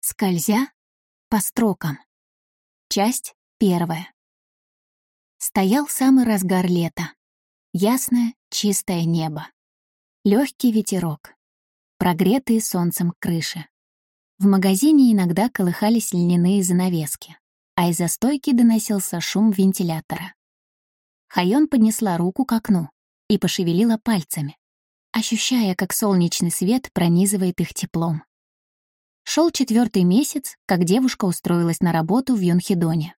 Скользя по строкам. Часть первая. Стоял самый разгар лета. Ясное, чистое небо. Легкий ветерок. Прогретые солнцем крыши. В магазине иногда колыхались льняные занавески, а из-за стойки доносился шум вентилятора. Хайон поднесла руку к окну и пошевелила пальцами, ощущая, как солнечный свет пронизывает их теплом. Шел четвертый месяц, как девушка устроилась на работу в Юнхедоне.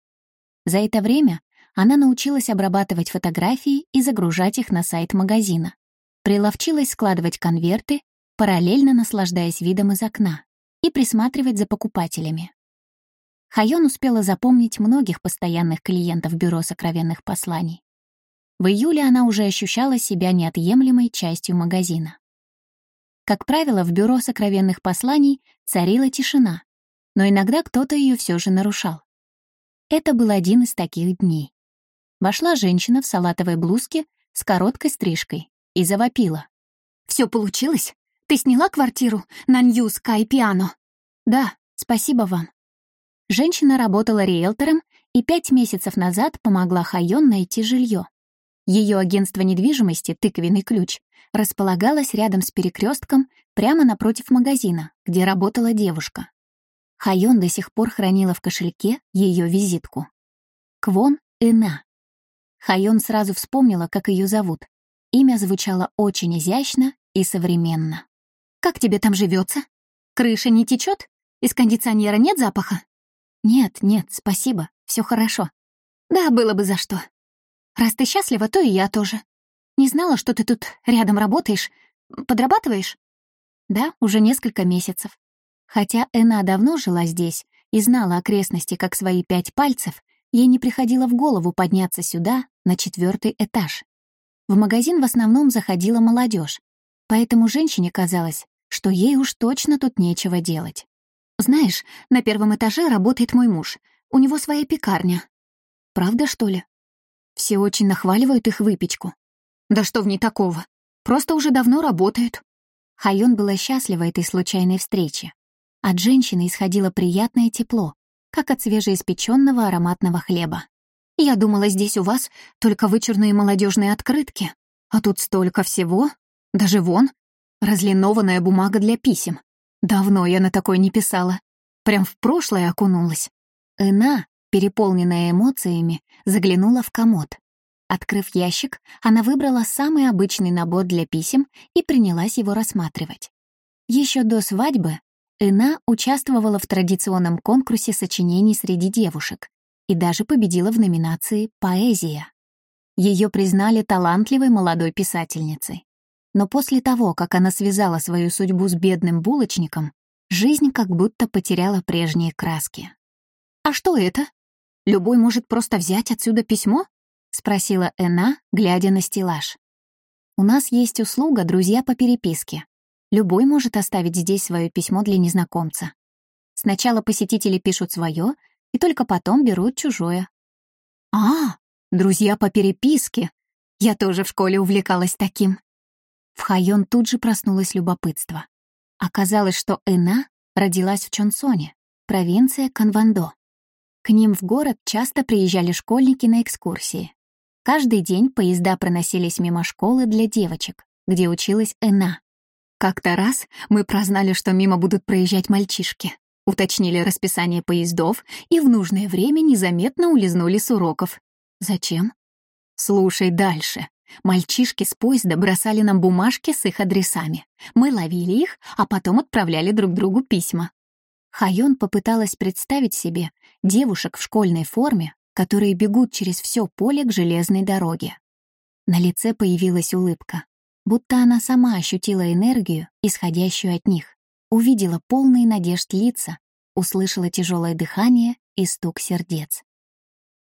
За это время она научилась обрабатывать фотографии и загружать их на сайт магазина. Приловчилась складывать конверты, параллельно наслаждаясь видом из окна, и присматривать за покупателями. Хайон успела запомнить многих постоянных клиентов Бюро сокровенных посланий. В июле она уже ощущала себя неотъемлемой частью магазина. Как правило, в бюро сокровенных посланий царила тишина, но иногда кто-то ее все же нарушал. Это был один из таких дней. Вошла женщина в салатовой блузке с короткой стрижкой и завопила. «Все получилось? Ты сняла квартиру на Нью Скай Пиано?» «Да, спасибо вам». Женщина работала риэлтором и пять месяцев назад помогла Хайон найти жилье. Ее агентство недвижимости «Тыквенный ключ» располагалось рядом с перекрестком прямо напротив магазина, где работала девушка. Хайон до сих пор хранила в кошельке ее визитку. Квон Эна. Хайон сразу вспомнила, как ее зовут. Имя звучало очень изящно и современно. «Как тебе там живется? Крыша не течет? Из кондиционера нет запаха?» «Нет, нет, спасибо, все хорошо». «Да, было бы за что. Раз ты счастлива, то и я тоже. Не знала, что ты тут рядом работаешь. Подрабатываешь? Да, уже несколько месяцев. Хотя Эна давно жила здесь и знала окрестности как свои пять пальцев, ей не приходило в голову подняться сюда, на четвертый этаж. В магазин в основном заходила молодежь, поэтому женщине казалось, что ей уж точно тут нечего делать. «Знаешь, на первом этаже работает мой муж. У него своя пекарня». «Правда, что ли?» Все очень нахваливают их выпечку. Да что в ней такого? Просто уже давно работают. Хайон была счастлива этой случайной встрече. От женщины исходило приятное тепло, как от свежеиспеченного ароматного хлеба. Я думала, здесь у вас только вычурные молодежные открытки, а тут столько всего, даже вон, разлинованная бумага для писем. Давно я на такой не писала. Прям в прошлое окунулась. Эна, переполненная эмоциями, заглянула в комод. Открыв ящик, она выбрала самый обычный набор для писем и принялась его рассматривать. Еще до свадьбы Эна участвовала в традиционном конкурсе сочинений среди девушек и даже победила в номинации «Поэзия». Ее признали талантливой молодой писательницей. Но после того, как она связала свою судьбу с бедным булочником, жизнь как будто потеряла прежние краски. «А что это?» Любой может просто взять отсюда письмо?» — спросила Эна, глядя на стеллаж. «У нас есть услуга «Друзья по переписке». Любой может оставить здесь свое письмо для незнакомца. Сначала посетители пишут свое, и только потом берут чужое. «А, друзья по переписке! Я тоже в школе увлекалась таким». В Хайон тут же проснулось любопытство. Оказалось, что Эна родилась в Чонсоне, провинция Канвандо. К ним в город часто приезжали школьники на экскурсии. Каждый день поезда проносились мимо школы для девочек, где училась Эна. Как-то раз мы прознали, что мимо будут проезжать мальчишки, уточнили расписание поездов и в нужное время незаметно улизнули с уроков. Зачем? Слушай дальше. Мальчишки с поезда бросали нам бумажки с их адресами. Мы ловили их, а потом отправляли друг другу письма. Хайон попыталась представить себе девушек в школьной форме, которые бегут через все поле к железной дороге. На лице появилась улыбка, будто она сама ощутила энергию, исходящую от них, увидела полные надежд лица, услышала тяжелое дыхание и стук сердец.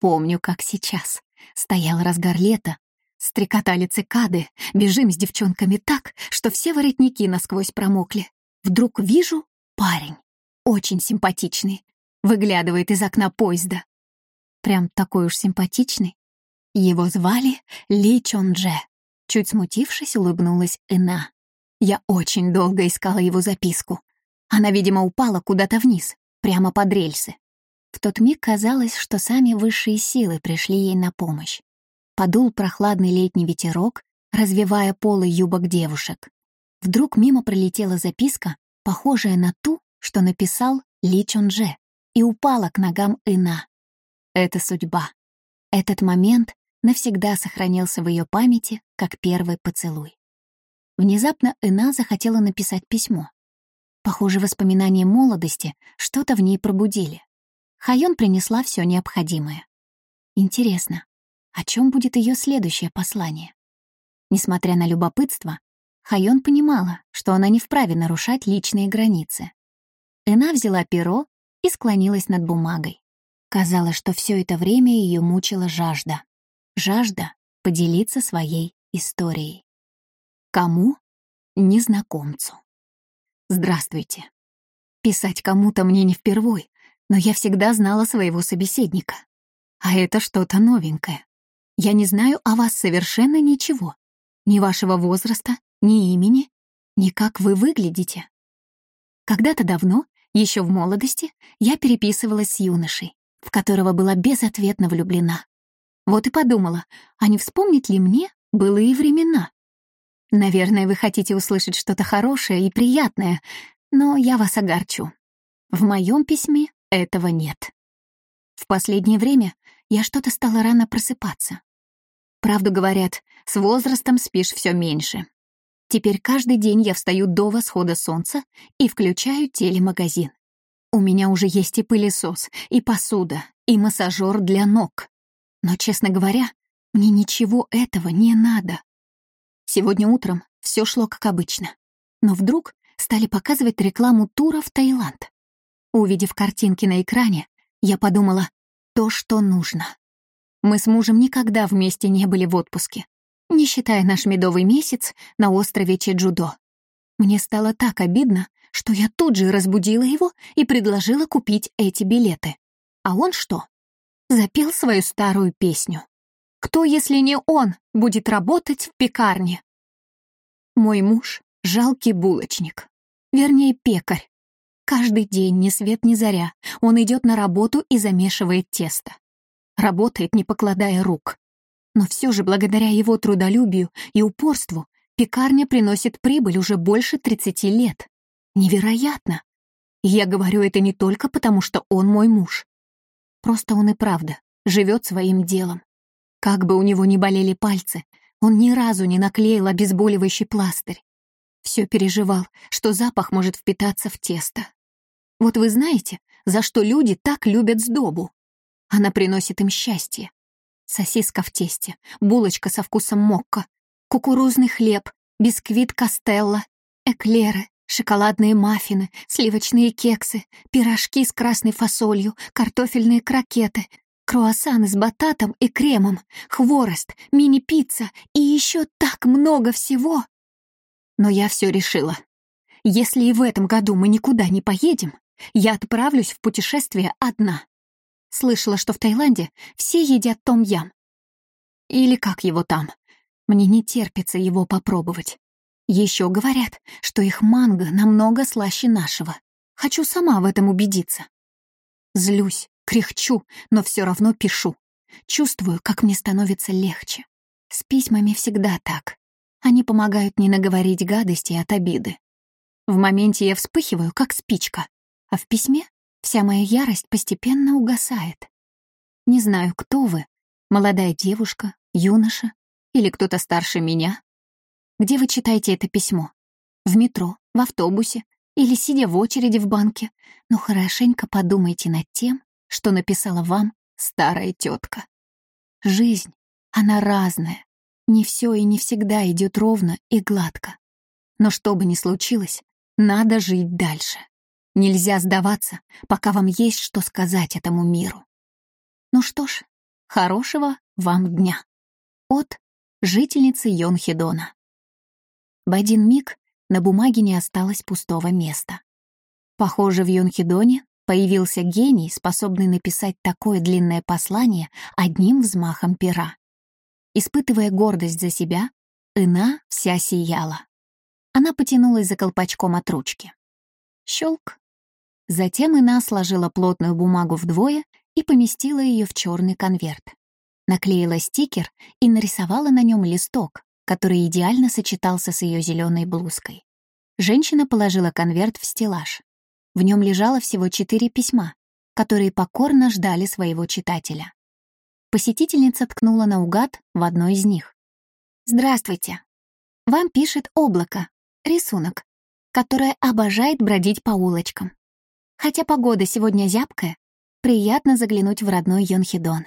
Помню, как сейчас. Стоял разгар лета, стрекотали цикады, бежим с девчонками так, что все воротники насквозь промокли. Вдруг вижу парень очень симпатичный. Выглядывает из окна поезда. Прям такой уж симпатичный. Его звали Ли Чон Дже. Чуть смутившись, улыбнулась Эна. Я очень долго искала его записку. Она, видимо, упала куда-то вниз, прямо под рельсы. В тот миг казалось, что сами высшие силы пришли ей на помощь. Подул прохладный летний ветерок, развивая полы юбок девушек. Вдруг мимо пролетела записка, похожая на ту, что написал Ли Чонже, и упала к ногам Ина. Это судьба. Этот момент навсегда сохранился в ее памяти, как первый поцелуй. Внезапно Ина захотела написать письмо. Похоже, воспоминания молодости что-то в ней пробудили. Хайон принесла все необходимое. Интересно, о чем будет ее следующее послание? Несмотря на любопытство, Хайон понимала, что она не вправе нарушать личные границы. Эна взяла перо и склонилась над бумагой. Казалось, что все это время ее мучила жажда. Жажда поделиться своей историей. Кому? Незнакомцу. Здравствуйте. Писать кому-то мне не впервой, но я всегда знала своего собеседника. А это что-то новенькое. Я не знаю о вас совершенно ничего. Ни вашего возраста, ни имени, ни как вы выглядите. Когда-то давно, еще в молодости, я переписывалась с юношей, в которого была безответно влюблена. Вот и подумала, а не вспомнить ли мне былые времена? Наверное, вы хотите услышать что-то хорошее и приятное, но я вас огорчу. В моем письме этого нет. В последнее время я что-то стала рано просыпаться. Правду говорят, с возрастом спишь все меньше. Теперь каждый день я встаю до восхода солнца и включаю телемагазин. У меня уже есть и пылесос, и посуда, и массажер для ног. Но, честно говоря, мне ничего этого не надо. Сегодня утром все шло как обычно. Но вдруг стали показывать рекламу тура в Таиланд. Увидев картинки на экране, я подумала, то, что нужно. Мы с мужем никогда вместе не были в отпуске, не считая наш медовый месяц на острове Чеджудо. Мне стало так обидно, что я тут же разбудила его и предложила купить эти билеты. А он что? Запел свою старую песню. Кто, если не он, будет работать в пекарне? Мой муж — жалкий булочник. Вернее, пекарь. Каждый день, ни свет ни заря, он идет на работу и замешивает тесто. Работает, не покладая рук. Но все же, благодаря его трудолюбию и упорству, пекарня приносит прибыль уже больше 30 лет. Невероятно! Я говорю это не только потому, что он мой муж. Просто он и правда живет своим делом. Как бы у него ни болели пальцы, он ни разу не наклеил обезболивающий пластырь. Все переживал, что запах может впитаться в тесто. Вот вы знаете, за что люди так любят сдобу? Она приносит им счастье. Сосиска в тесте, булочка со вкусом мокко, кукурузный хлеб, бисквит костелло, эклеры, шоколадные маффины, сливочные кексы, пирожки с красной фасолью, картофельные крокеты, круассаны с бататом и кремом, хворост, мини-пицца и еще так много всего. Но я все решила. Если и в этом году мы никуда не поедем, я отправлюсь в путешествие одна. Слышала, что в Таиланде все едят том-ям. Или как его там. Мне не терпится его попробовать. Еще говорят, что их манго намного слаще нашего. Хочу сама в этом убедиться. Злюсь, кряхчу, но все равно пишу. Чувствую, как мне становится легче. С письмами всегда так. Они помогают не наговорить гадости от обиды. В моменте я вспыхиваю, как спичка, а в письме вся моя ярость постепенно угасает. Не знаю, кто вы, молодая девушка, юноша или кто-то старше меня. Где вы читаете это письмо? В метро, в автобусе или сидя в очереди в банке? Но хорошенько подумайте над тем, что написала вам старая тетка. Жизнь, она разная, не все и не всегда идет ровно и гладко. Но что бы ни случилось, надо жить дальше. Нельзя сдаваться, пока вам есть что сказать этому миру. Ну что ж, хорошего вам дня. От жительницы Йонхедона. В один миг на бумаге не осталось пустого места. Похоже, в Йонхедоне появился гений, способный написать такое длинное послание одним взмахом пера. Испытывая гордость за себя, Ина вся сияла. Она потянулась за колпачком от ручки. Щелк. Затем Ина сложила плотную бумагу вдвое и поместила ее в черный конверт. Наклеила стикер и нарисовала на нем листок, который идеально сочетался с ее зеленой блузкой. Женщина положила конверт в стеллаж. В нем лежало всего четыре письма, которые покорно ждали своего читателя. Посетительница ткнула наугад в одно из них. «Здравствуйте. Вам пишет облако, рисунок, которое обожает бродить по улочкам. Хотя погода сегодня зябкая, приятно заглянуть в родной Йонхидон,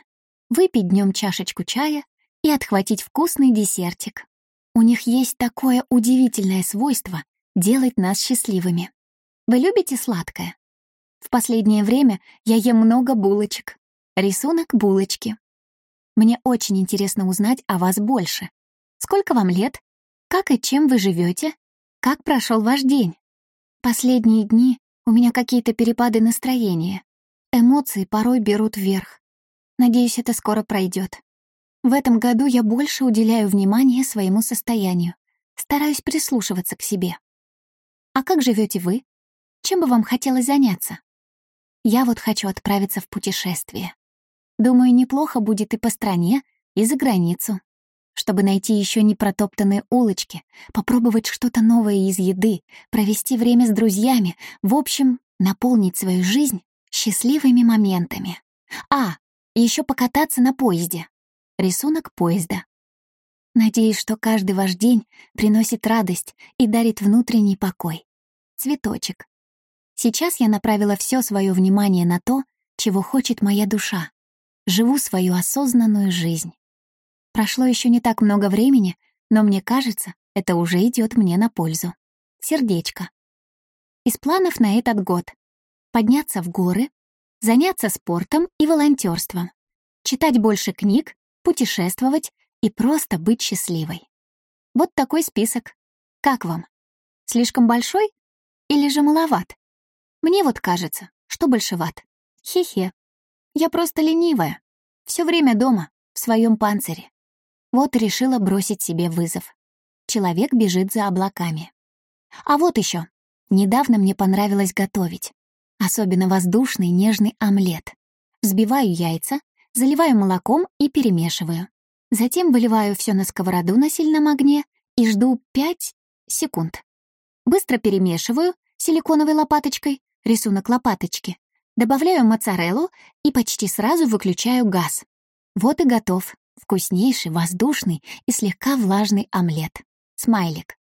выпить днем чашечку чая и отхватить вкусный десертик. У них есть такое удивительное свойство делать нас счастливыми. Вы любите сладкое? В последнее время я ем много булочек. Рисунок булочки. Мне очень интересно узнать о вас больше. Сколько вам лет? Как и чем вы живете? Как прошел ваш день? Последние дни у меня какие-то перепады настроения. Эмоции порой берут вверх. Надеюсь, это скоро пройдет. В этом году я больше уделяю внимание своему состоянию. Стараюсь прислушиваться к себе. А как живете вы? Чем бы вам хотелось заняться? Я вот хочу отправиться в путешествие. Думаю, неплохо будет и по стране, и за границу чтобы найти еще не протоптанные улочки, попробовать что-то новое из еды, провести время с друзьями, в общем, наполнить свою жизнь счастливыми моментами. А, еще покататься на поезде. Рисунок поезда. Надеюсь, что каждый ваш день приносит радость и дарит внутренний покой. Цветочек. Сейчас я направила все свое внимание на то, чего хочет моя душа. Живу свою осознанную жизнь. Прошло еще не так много времени, но мне кажется, это уже идет мне на пользу. Сердечко. Из планов на этот год. Подняться в горы, заняться спортом и волонтерством, читать больше книг, путешествовать и просто быть счастливой. Вот такой список. Как вам? Слишком большой или же маловат? Мне вот кажется, что большеват. Хе-хе. Я просто ленивая. Все время дома, в своем панцире. Вот решила бросить себе вызов. Человек бежит за облаками. А вот еще. Недавно мне понравилось готовить. Особенно воздушный нежный омлет. Взбиваю яйца, заливаю молоком и перемешиваю. Затем выливаю все на сковороду на сильном огне и жду 5 секунд. Быстро перемешиваю силиконовой лопаточкой, рисунок лопаточки. Добавляю моцареллу и почти сразу выключаю газ. Вот и готов. Вкуснейший, воздушный и слегка влажный омлет. Смайлик.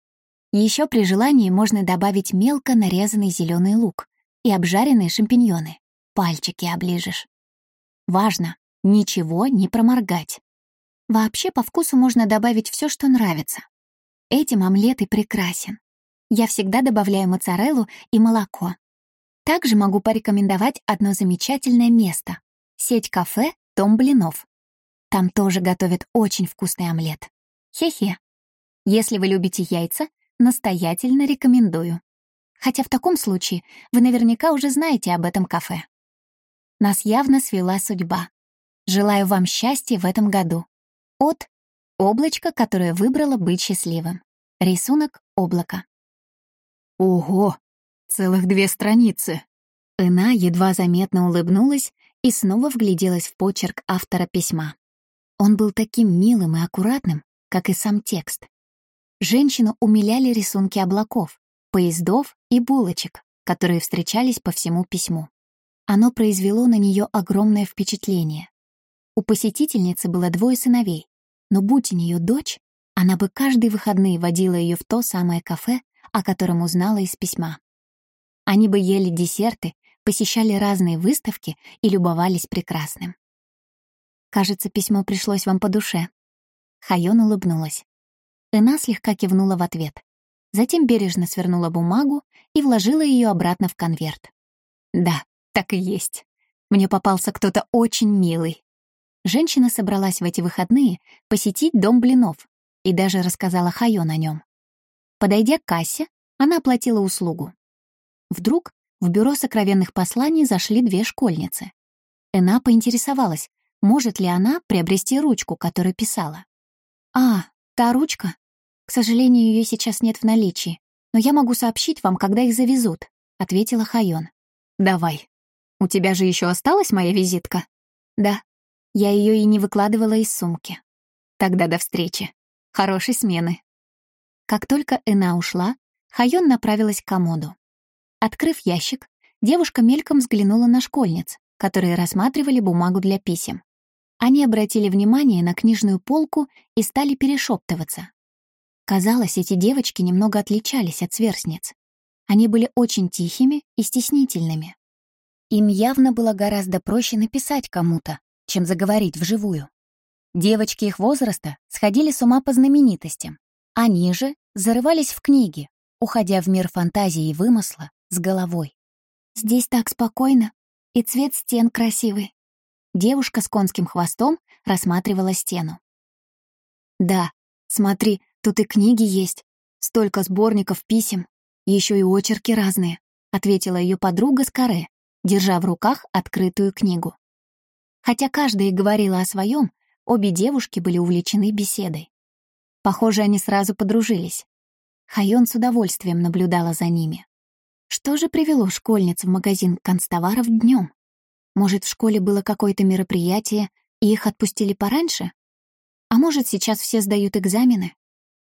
Еще при желании можно добавить мелко нарезанный зеленый лук и обжаренные шампиньоны. Пальчики оближешь. Важно, ничего не проморгать. Вообще по вкусу можно добавить все, что нравится. Этим омлет и прекрасен. Я всегда добавляю моцареллу и молоко. Также могу порекомендовать одно замечательное место — сеть кафе «Дом блинов». Там тоже готовят очень вкусный омлет. Хе-хе. Если вы любите яйца, настоятельно рекомендую. Хотя в таком случае вы наверняка уже знаете об этом кафе. Нас явно свела судьба. Желаю вам счастья в этом году. От облачко, которое выбрало быть счастливым. Рисунок облака. Ого, целых две страницы. Ина едва заметно улыбнулась и снова вгляделась в почерк автора письма. Он был таким милым и аккуратным, как и сам текст. Женщину умиляли рисунки облаков, поездов и булочек, которые встречались по всему письму. Оно произвело на нее огромное впечатление. У посетительницы было двое сыновей, но будь у нее дочь, она бы каждые выходные водила ее в то самое кафе, о котором узнала из письма. Они бы ели десерты, посещали разные выставки и любовались прекрасным. Кажется, письмо пришлось вам по душе». Хайон улыбнулась. Эна слегка кивнула в ответ. Затем бережно свернула бумагу и вложила ее обратно в конверт. «Да, так и есть. Мне попался кто-то очень милый». Женщина собралась в эти выходные посетить дом блинов и даже рассказала Хайон о нем. Подойдя к кассе, она оплатила услугу. Вдруг в бюро сокровенных посланий зашли две школьницы. Эна поинтересовалась, может ли она приобрести ручку, которую писала. «А, та ручка? К сожалению, ее сейчас нет в наличии, но я могу сообщить вам, когда их завезут. — ответила Хайон. «Давай. У тебя же еще осталась моя визитка?» «Да. Я ее и не выкладывала из сумки». «Тогда до встречи. Хорошей смены». Как только Эна ушла, Хайон направилась к комоду. Открыв ящик, девушка мельком взглянула на школьниц, которые рассматривали бумагу для писем. Они обратили внимание на книжную полку и стали перешептываться. Казалось, эти девочки немного отличались от сверстниц. Они были очень тихими и стеснительными. Им явно было гораздо проще написать кому-то, чем заговорить вживую. Девочки их возраста сходили с ума по знаменитостям. Они же зарывались в книги, уходя в мир фантазии и вымысла с головой. «Здесь так спокойно, и цвет стен красивый». Девушка с конским хвостом рассматривала стену. «Да, смотри, тут и книги есть, столько сборников писем, еще и очерки разные», ответила ее подруга с каре, держа в руках открытую книгу. Хотя каждая говорила о своем, обе девушки были увлечены беседой. Похоже, они сразу подружились. Хайон с удовольствием наблюдала за ними. Что же привело школьниц в магазин констоваров днем? Может, в школе было какое-то мероприятие, и их отпустили пораньше? А может, сейчас все сдают экзамены?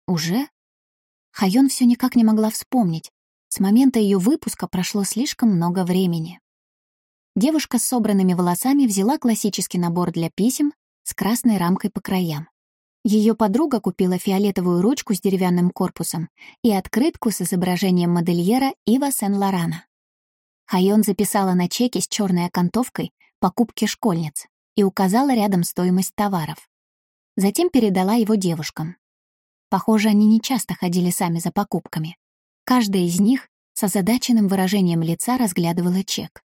Уже? Хайон все никак не могла вспомнить. С момента ее выпуска прошло слишком много времени. Девушка с собранными волосами взяла классический набор для писем с красной рамкой по краям. Ее подруга купила фиолетовую ручку с деревянным корпусом и открытку с изображением модельера Ива Сен-Лорана. Хайон записала на чеке с черной окантовкой покупки школьниц и указала рядом стоимость товаров. Затем передала его девушкам. Похоже, они не часто ходили сами за покупками. Каждая из них с озадаченным выражением лица разглядывала чек.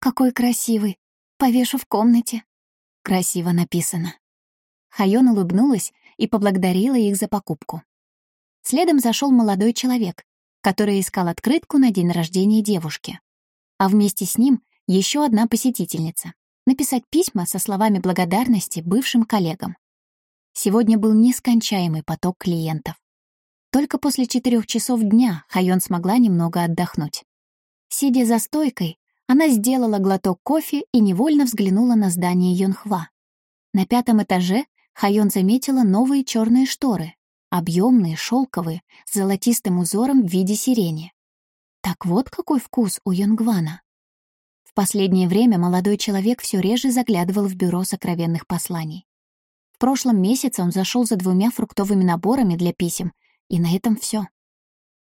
«Какой красивый! Повешу в комнате!» Красиво написано. Хайон улыбнулась и поблагодарила их за покупку. Следом зашел молодой человек, который искал открытку на день рождения девушки. А вместе с ним еще одна посетительница — написать письма со словами благодарности бывшим коллегам. Сегодня был нескончаемый поток клиентов. Только после четырех часов дня Хайон смогла немного отдохнуть. Сидя за стойкой, она сделала глоток кофе и невольно взглянула на здание Йонхва. На пятом этаже Хайон заметила новые черные шторы, объемные, шелковые, с золотистым узором в виде сирени. Так вот какой вкус у Йонгвана. В последнее время молодой человек все реже заглядывал в бюро сокровенных посланий. В прошлом месяце он зашел за двумя фруктовыми наборами для писем, и на этом все.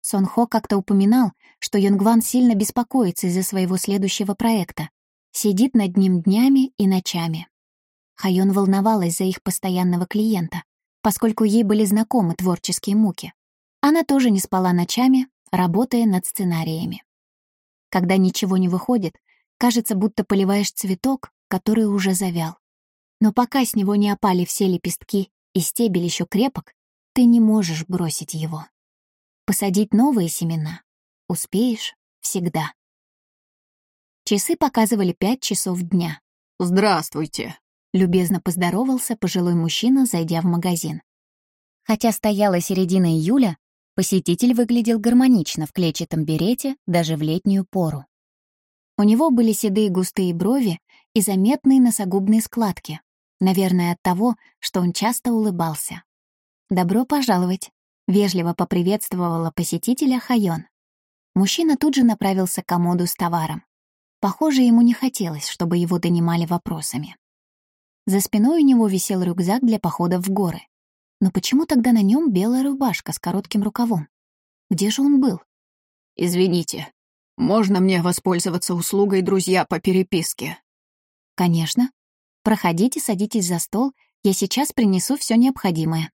Сон Хо как-то упоминал, что Йонгван сильно беспокоится из-за своего следующего проекта. Сидит над ним днями и ночами. Хайон волновалась за их постоянного клиента, поскольку ей были знакомы творческие муки. Она тоже не спала ночами, работая над сценариями. Когда ничего не выходит, кажется, будто поливаешь цветок, который уже завял. Но пока с него не опали все лепестки и стебель еще крепок, ты не можешь бросить его. Посадить новые семена успеешь всегда. Часы показывали пять часов дня. «Здравствуйте», — любезно поздоровался пожилой мужчина, зайдя в магазин. Хотя стояла середина июля, посетитель выглядел гармонично в клетчатом берете даже в летнюю пору. У него были седые густые брови и заметные носогубные складки, наверное, от того, что он часто улыбался. «Добро пожаловать», Вежливо поприветствовала посетителя Хайон. Мужчина тут же направился к комоду с товаром. Похоже, ему не хотелось, чтобы его донимали вопросами. За спиной у него висел рюкзак для похода в горы. Но почему тогда на нем белая рубашка с коротким рукавом? Где же он был? «Извините, можно мне воспользоваться услугой друзья по переписке?» «Конечно. Проходите, садитесь за стол, я сейчас принесу все необходимое»,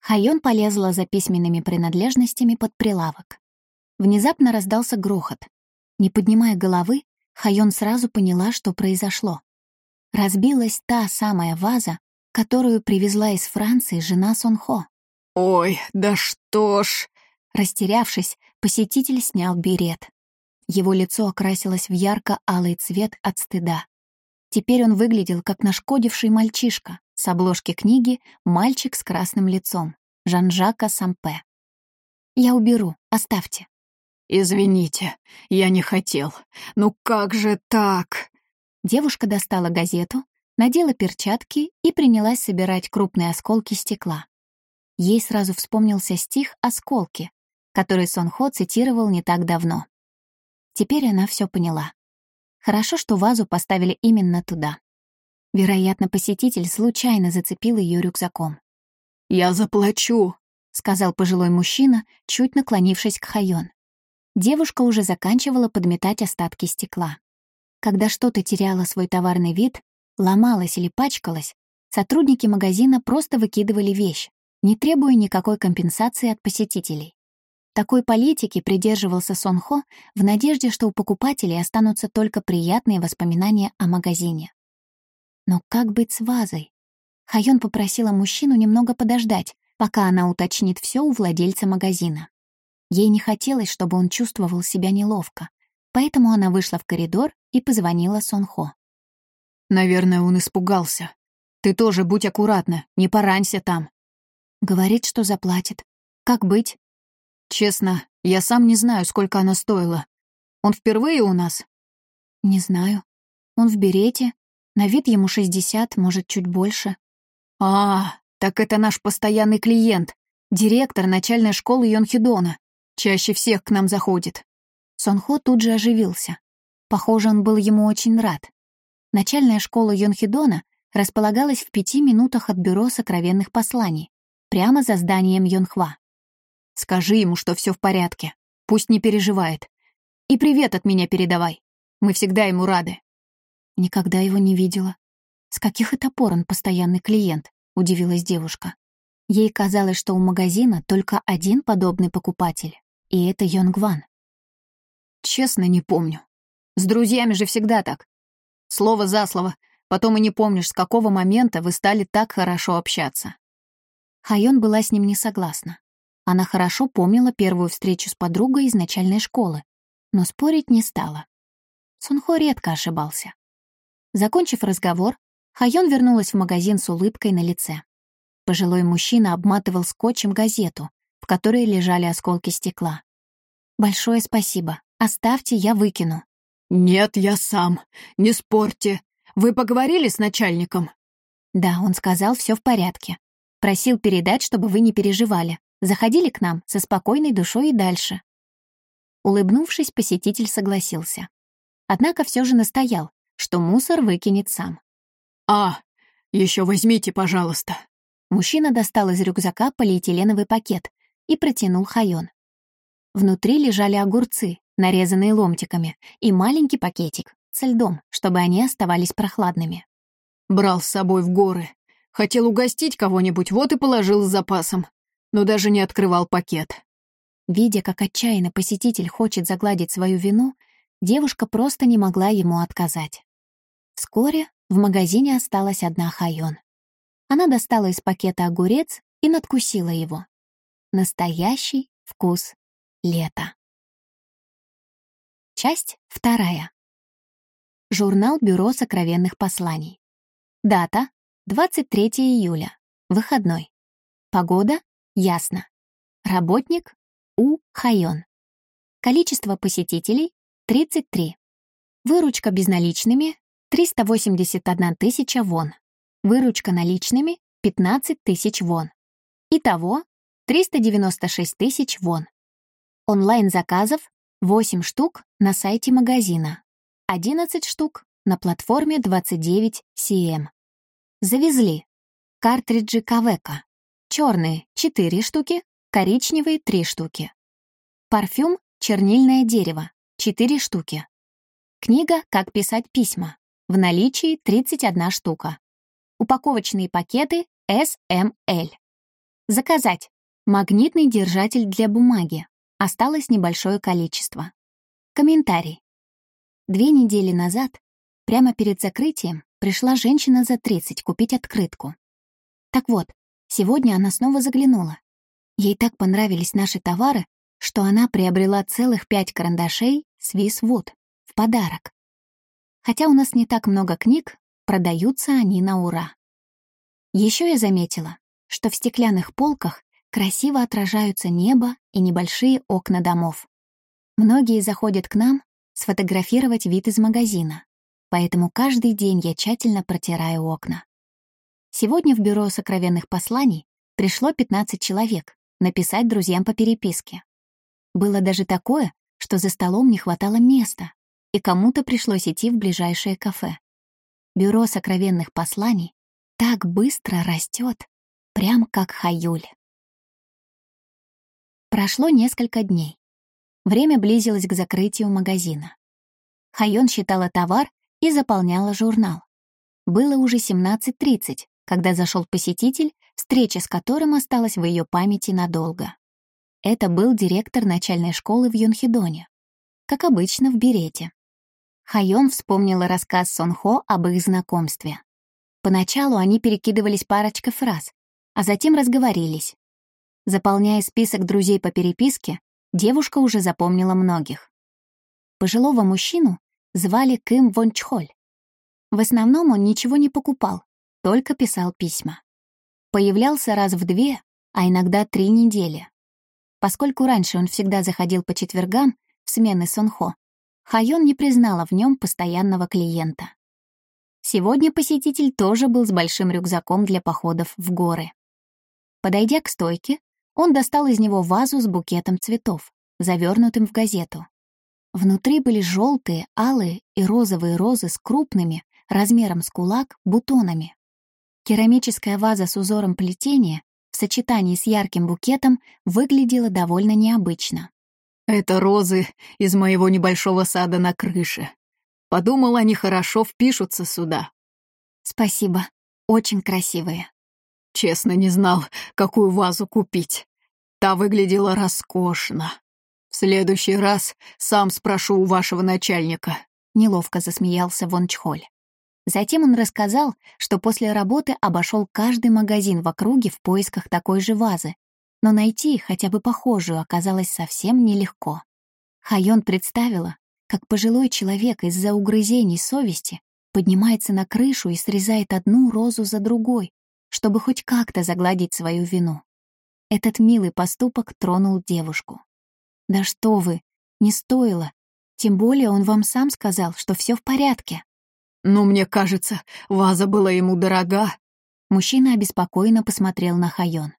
Хайон полезла за письменными принадлежностями под прилавок. Внезапно раздался грохот. Не поднимая головы, Хайон сразу поняла, что произошло. Разбилась та самая ваза, которую привезла из Франции жена Сонхо. «Ой, да что ж!» Растерявшись, посетитель снял берет. Его лицо окрасилось в ярко-алый цвет от стыда. Теперь он выглядел как нашкодивший мальчишка, с обложки книги «Мальчик с красным лицом» Жан-Жака Сампе. «Я уберу, оставьте». «Извините, я не хотел. Ну как же так?» Девушка достала газету, надела перчатки и принялась собирать крупные осколки стекла. Ей сразу вспомнился стих «Осколки», который Сонхо цитировал не так давно. Теперь она все поняла. Хорошо, что вазу поставили именно туда. Вероятно, посетитель случайно зацепил ее рюкзаком. «Я заплачу», — сказал пожилой мужчина, чуть наклонившись к Хайон. Девушка уже заканчивала подметать остатки стекла. Когда что-то теряло свой товарный вид, ломалось или пачкалось, сотрудники магазина просто выкидывали вещь, не требуя никакой компенсации от посетителей. Такой политики придерживался Сонхо в надежде, что у покупателей останутся только приятные воспоминания о магазине. Но как быть с вазой? Хайон попросила мужчину немного подождать, пока она уточнит все у владельца магазина. Ей не хотелось, чтобы он чувствовал себя неловко, поэтому она вышла в коридор и позвонила Сонхо. «Наверное, он испугался. Ты тоже будь аккуратна, не поранься там». Говорит, что заплатит. Как быть? Честно, я сам не знаю, сколько она стоила. Он впервые у нас? Не знаю. Он в берете. На вид ему 60, может, чуть больше. А, так это наш постоянный клиент, директор начальной школы Йонхидона. Чаще всех к нам заходит». Сонхо тут же оживился. Похоже, он был ему очень рад. Начальная школа Йонхидона располагалась в пяти минутах от бюро сокровенных посланий, прямо за зданием Йонхва. «Скажи ему, что все в порядке. Пусть не переживает. И привет от меня передавай. Мы всегда ему рады». Никогда его не видела. С каких это пор он постоянный клиент, удивилась девушка. Ей казалось, что у магазина только один подобный покупатель и это Йонгван. Честно, не помню. С друзьями же всегда так. Слово за слово, потом и не помнишь, с какого момента вы стали так хорошо общаться. Хайон была с ним не согласна. Она хорошо помнила первую встречу с подругой из начальной школы, но спорить не стала. Сунхо редко ошибался. Закончив разговор, Хайон вернулась в магазин с улыбкой на лице. Пожилой мужчина обматывал скотчем газету, в которой лежали осколки стекла. «Большое спасибо. Оставьте, я выкину». «Нет, я сам. Не спорьте. Вы поговорили с начальником?» «Да, он сказал, все в порядке. Просил передать, чтобы вы не переживали. Заходили к нам со спокойной душой и дальше». Улыбнувшись, посетитель согласился. Однако все же настоял, что мусор выкинет сам. «А, еще возьмите, пожалуйста». Мужчина достал из рюкзака полиэтиленовый пакет, и протянул Хайон. Внутри лежали огурцы, нарезанные ломтиками, и маленький пакетик со льдом, чтобы они оставались прохладными. «Брал с собой в горы. Хотел угостить кого-нибудь, вот и положил с запасом. Но даже не открывал пакет». Видя, как отчаянно посетитель хочет загладить свою вину, девушка просто не могла ему отказать. Вскоре в магазине осталась одна Хайон. Она достала из пакета огурец и надкусила его. Настоящий вкус лета. Часть вторая. Журнал Бюро сокровенных посланий. Дата — 23 июля. Выходной. Погода — ясно. Работник — У. Хайон. Количество посетителей — 33. Выручка безналичными — 381 тысяча вон. Выручка наличными — 15 тысяч вон. Итого 396 тысяч вон. Онлайн-заказов 8 штук на сайте магазина, 11 штук на платформе 29 CM. Завезли картриджи Кавека. Черные 4 штуки, коричневые 3 штуки. Парфюм «Чернильное дерево» 4 штуки. Книга «Как писать письма». В наличии 31 штука. Упаковочные пакеты SML. Заказать Магнитный держатель для бумаги. Осталось небольшое количество. Комментарий. Две недели назад, прямо перед закрытием, пришла женщина за 30 купить открытку. Так вот, сегодня она снова заглянула. Ей так понравились наши товары, что она приобрела целых пять карандашей Swiss Wood в подарок. Хотя у нас не так много книг, продаются они на ура. Еще я заметила, что в стеклянных полках красиво отражаются небо и небольшие окна домов. Многие заходят к нам сфотографировать вид из магазина, поэтому каждый день я тщательно протираю окна. Сегодня в бюро сокровенных посланий пришло 15 человек написать друзьям по переписке. Было даже такое, что за столом не хватало места, и кому-то пришлось идти в ближайшее кафе. Бюро сокровенных посланий так быстро растет, прям как хаюль. Прошло несколько дней. Время близилось к закрытию магазина. Хайон считала товар и заполняла журнал. Было уже 17.30, когда зашел посетитель, встреча с которым осталась в ее памяти надолго. Это был директор начальной школы в Юнхидоне. Как обычно, в берете. Хайон вспомнила рассказ Сонхо об их знакомстве. Поначалу они перекидывались парочкой фраз, а затем разговорились. Заполняя список друзей по переписке, девушка уже запомнила многих. Пожилого мужчину звали Ким Вон Чхоль. В основном он ничего не покупал, только писал письма. Появлялся раз в две, а иногда три недели. Поскольку раньше он всегда заходил по четвергам в смены Сонхо, Хайон не признала в нем постоянного клиента. Сегодня посетитель тоже был с большим рюкзаком для походов в горы. Подойдя к стойке, он достал из него вазу с букетом цветов, завернутым в газету. Внутри были желтые, алые и розовые розы с крупными, размером с кулак, бутонами. Керамическая ваза с узором плетения в сочетании с ярким букетом выглядела довольно необычно. «Это розы из моего небольшого сада на крыше. Подумал, они хорошо впишутся сюда». «Спасибо, очень красивые». Честно, не знал, какую вазу купить. Та выглядела роскошно. В следующий раз сам спрошу у вашего начальника. Неловко засмеялся Вон Чхоль. Затем он рассказал, что после работы обошел каждый магазин в округе в поисках такой же вазы, но найти хотя бы похожую оказалось совсем нелегко. Хайон представила, как пожилой человек из-за угрызений совести поднимается на крышу и срезает одну розу за другой, чтобы хоть как-то загладить свою вину. Этот милый поступок тронул девушку. «Да что вы, не стоило. Тем более он вам сам сказал, что все в порядке». «Ну, мне кажется, ваза была ему дорога». Мужчина обеспокоенно посмотрел на Хайон.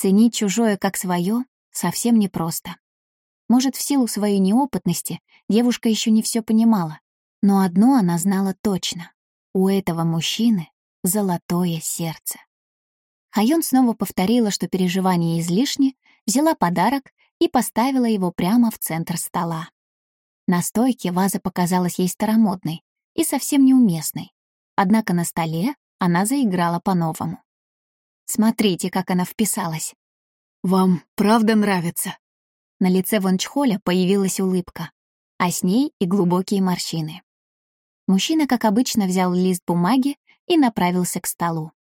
Ценить чужое как свое совсем непросто. Может, в силу своей неопытности девушка еще не все понимала, но одно она знала точно — у этого мужчины золотое сердце. Хайон снова повторила, что переживания излишни, взяла подарок и поставила его прямо в центр стола. На стойке ваза показалась ей старомодной, и совсем неуместной. Однако на столе она заиграла по-новому. Смотрите, как она вписалась. «Вам правда нравится?» На лице Вон Чхоля появилась улыбка, а с ней и глубокие морщины. Мужчина, как обычно, взял лист бумаги и направился к столу.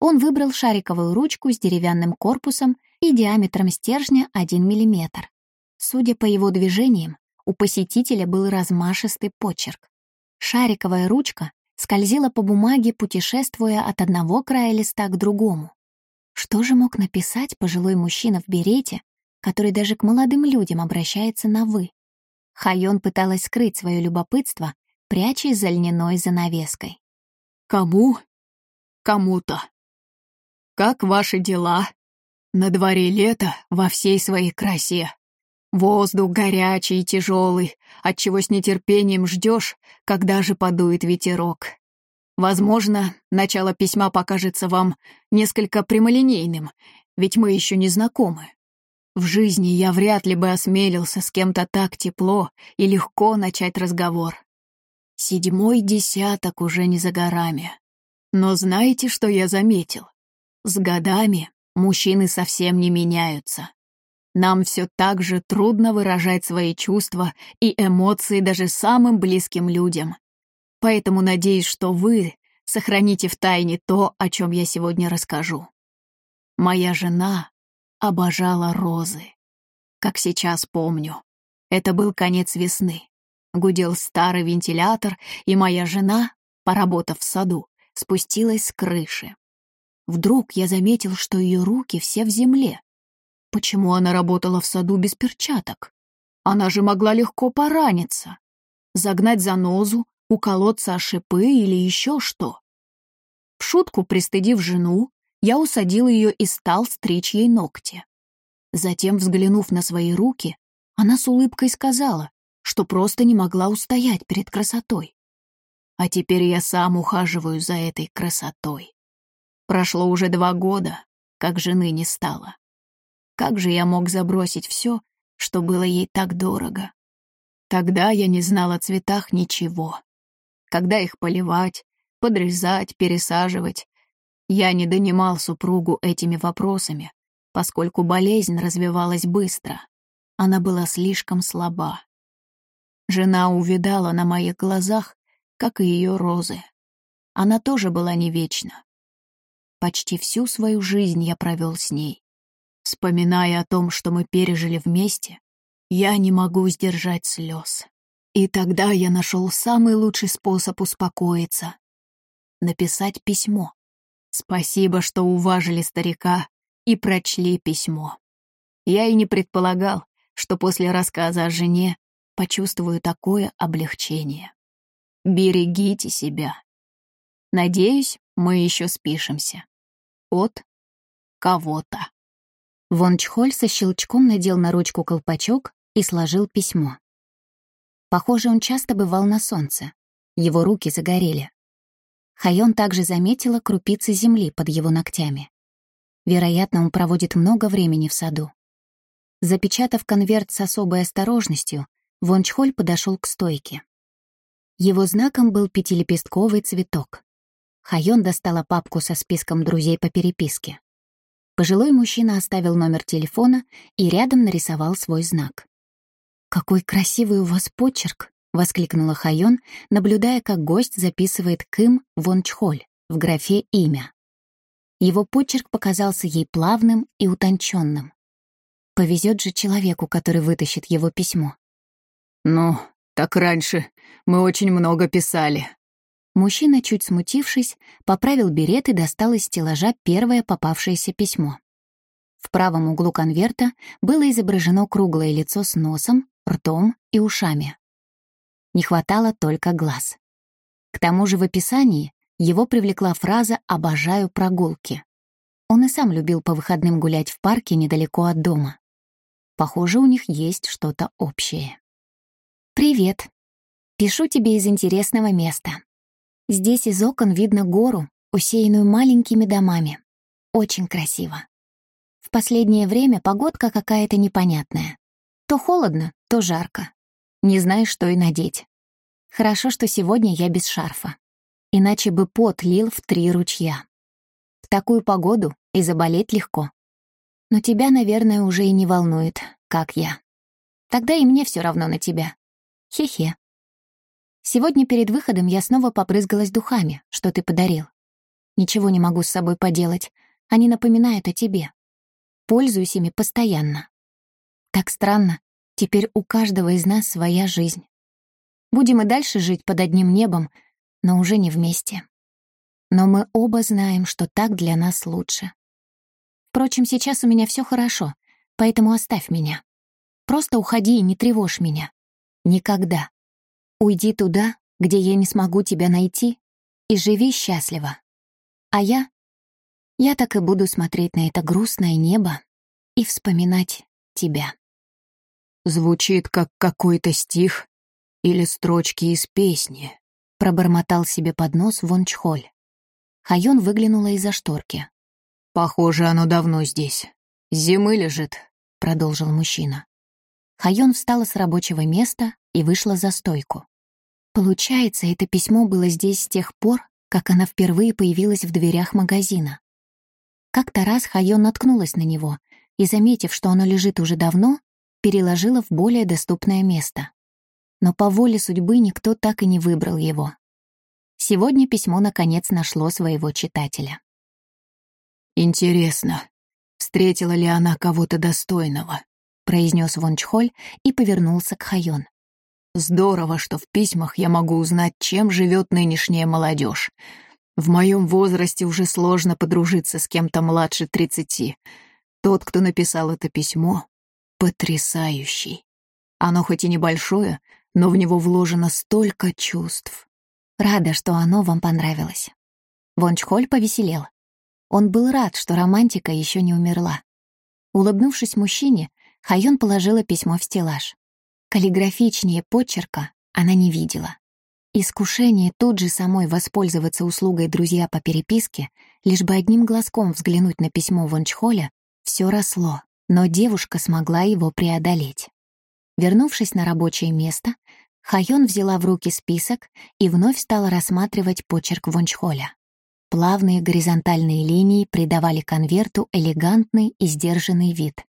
Он выбрал шариковую ручку с деревянным корпусом и диаметром стержня 1 мм. Судя по его движениям, у посетителя был размашистый почерк. Шариковая ручка скользила по бумаге, путешествуя от одного края листа к другому. Что же мог написать пожилой мужчина в берете, который даже к молодым людям обращается на «вы»? Хайон пыталась скрыть свое любопытство, прячась за льняной занавеской. «Кому? Кому-то. Как ваши дела? На дворе лето во всей своей красе. Воздух горячий и тяжелый, отчего с нетерпением ждешь, когда же подует ветерок. Возможно, начало письма покажется вам несколько прямолинейным, ведь мы еще не знакомы. В жизни я вряд ли бы осмелился с кем-то так тепло и легко начать разговор. Седьмой десяток уже не за горами. Но знаете, что я заметил? С годами мужчины совсем не меняются. Нам все так же трудно выражать свои чувства и эмоции даже самым близким людям. Поэтому надеюсь, что вы сохраните в тайне то, о чем я сегодня расскажу. Моя жена обожала розы. Как сейчас помню. Это был конец весны. Гудел старый вентилятор, и моя жена, поработав в саду, спустилась с крыши. Вдруг я заметил, что ее руки все в земле, Почему она работала в саду без перчаток? Она же могла легко пораниться. Загнать занозу, уколоться о шипы или еще что. В шутку, пристыдив жену, я усадил ее и стал стричь ей ногти. Затем, взглянув на свои руки, она с улыбкой сказала, что просто не могла устоять перед красотой. А теперь я сам ухаживаю за этой красотой. Прошло уже два года, как жены не стало. Как же я мог забросить все, что было ей так дорого? Тогда я не знал о цветах ничего. Когда их поливать, подрезать, пересаживать, я не донимал супругу этими вопросами, поскольку болезнь развивалась быстро. Она была слишком слаба. Жена увидала на моих глазах, как и ее розы. Она тоже была не вечна. Почти всю свою жизнь я провел с ней. Вспоминая о том, что мы пережили вместе, я не могу сдержать слез. И тогда я нашел самый лучший способ успокоиться — написать письмо. Спасибо, что уважили старика и прочли письмо. Я и не предполагал, что после рассказа о жене почувствую такое облегчение. Берегите себя. Надеюсь, мы еще спишемся. От кого-то. Вон Чхоль со щелчком надел на ручку колпачок и сложил письмо. Похоже, он часто бывал на солнце. Его руки загорели. Хайон также заметила крупицы земли под его ногтями. Вероятно, он проводит много времени в саду. Запечатав конверт с особой осторожностью, Вон Чхоль подошел к стойке. Его знаком был пятилепестковый цветок. Хайон достала папку со списком друзей по переписке. Пожилой мужчина оставил номер телефона и рядом нарисовал свой знак. «Какой красивый у вас почерк!» — воскликнула Хайон, наблюдая, как гость записывает Кым Вон Чхоль в графе «Имя». Его почерк показался ей плавным и утонченным. Повезет же человеку, который вытащит его письмо. «Ну, так раньше мы очень много писали», Мужчина, чуть смутившись, поправил берет и достал из стеллажа первое попавшееся письмо. В правом углу конверта было изображено круглое лицо с носом, ртом и ушами. Не хватало только глаз. К тому же в описании его привлекла фраза «обожаю прогулки». Он и сам любил по выходным гулять в парке недалеко от дома. Похоже, у них есть что-то общее. «Привет. Пишу тебе из интересного места. Здесь из окон видно гору, усеянную маленькими домами. Очень красиво. В последнее время погодка какая-то непонятная. То холодно, то жарко. Не знаешь, что и надеть. Хорошо, что сегодня я без шарфа. Иначе бы пот лил в три ручья. В такую погоду и заболеть легко. Но тебя, наверное, уже и не волнует, как я. Тогда и мне все равно на тебя. Хе-хе. Сегодня перед выходом я снова попрызгалась духами, что ты подарил. Ничего не могу с собой поделать. Они напоминают о тебе. Пользуюсь ими постоянно. Так странно. Теперь у каждого из нас своя жизнь. Будем и дальше жить под одним небом, но уже не вместе. Но мы оба знаем, что так для нас лучше. Впрочем, сейчас у меня все хорошо, поэтому оставь меня. Просто уходи и не тревожь меня. Никогда. Уйди туда, где я не смогу тебя найти, и живи счастливо. А я? Я так и буду смотреть на это грустное небо и вспоминать тебя. Звучит как какой-то стих или строчки из песни, пробормотал себе под нос Вон Чхоль. Хайон выглянула из-за шторки. «Похоже, оно давно здесь. Зимы лежит», — продолжил мужчина. Хайон встала с рабочего места и вышла за стойку. Получается, это письмо было здесь с тех пор, как она впервые появилась в дверях магазина. Как-то раз Хайон наткнулась на него и, заметив, что оно лежит уже давно, переложила в более доступное место. Но по воле судьбы никто так и не выбрал его. Сегодня письмо наконец нашло своего читателя. «Интересно, встретила ли она кого-то достойного?» произнес Вон Чхоль и повернулся к Хайон. Здорово, что в письмах я могу узнать, чем живет нынешняя молодежь. В моем возрасте уже сложно подружиться с кем-то младше тридцати. Тот, кто написал это письмо, потрясающий. Оно хоть и небольшое, но в него вложено столько чувств. Рада, что оно вам понравилось. Вончхоль повеселел. Он был рад, что романтика еще не умерла. Улыбнувшись мужчине, Хайон положила письмо в стеллаж. Каллиграфичнее почерка она не видела. Искушение тут же самой воспользоваться услугой друзья по переписке, лишь бы одним глазком взглянуть на письмо Вончхоля, все росло, но девушка смогла его преодолеть. Вернувшись на рабочее место, Хайон взяла в руки список и вновь стала рассматривать почерк Вончхоля. Плавные горизонтальные линии придавали конверту элегантный и сдержанный вид.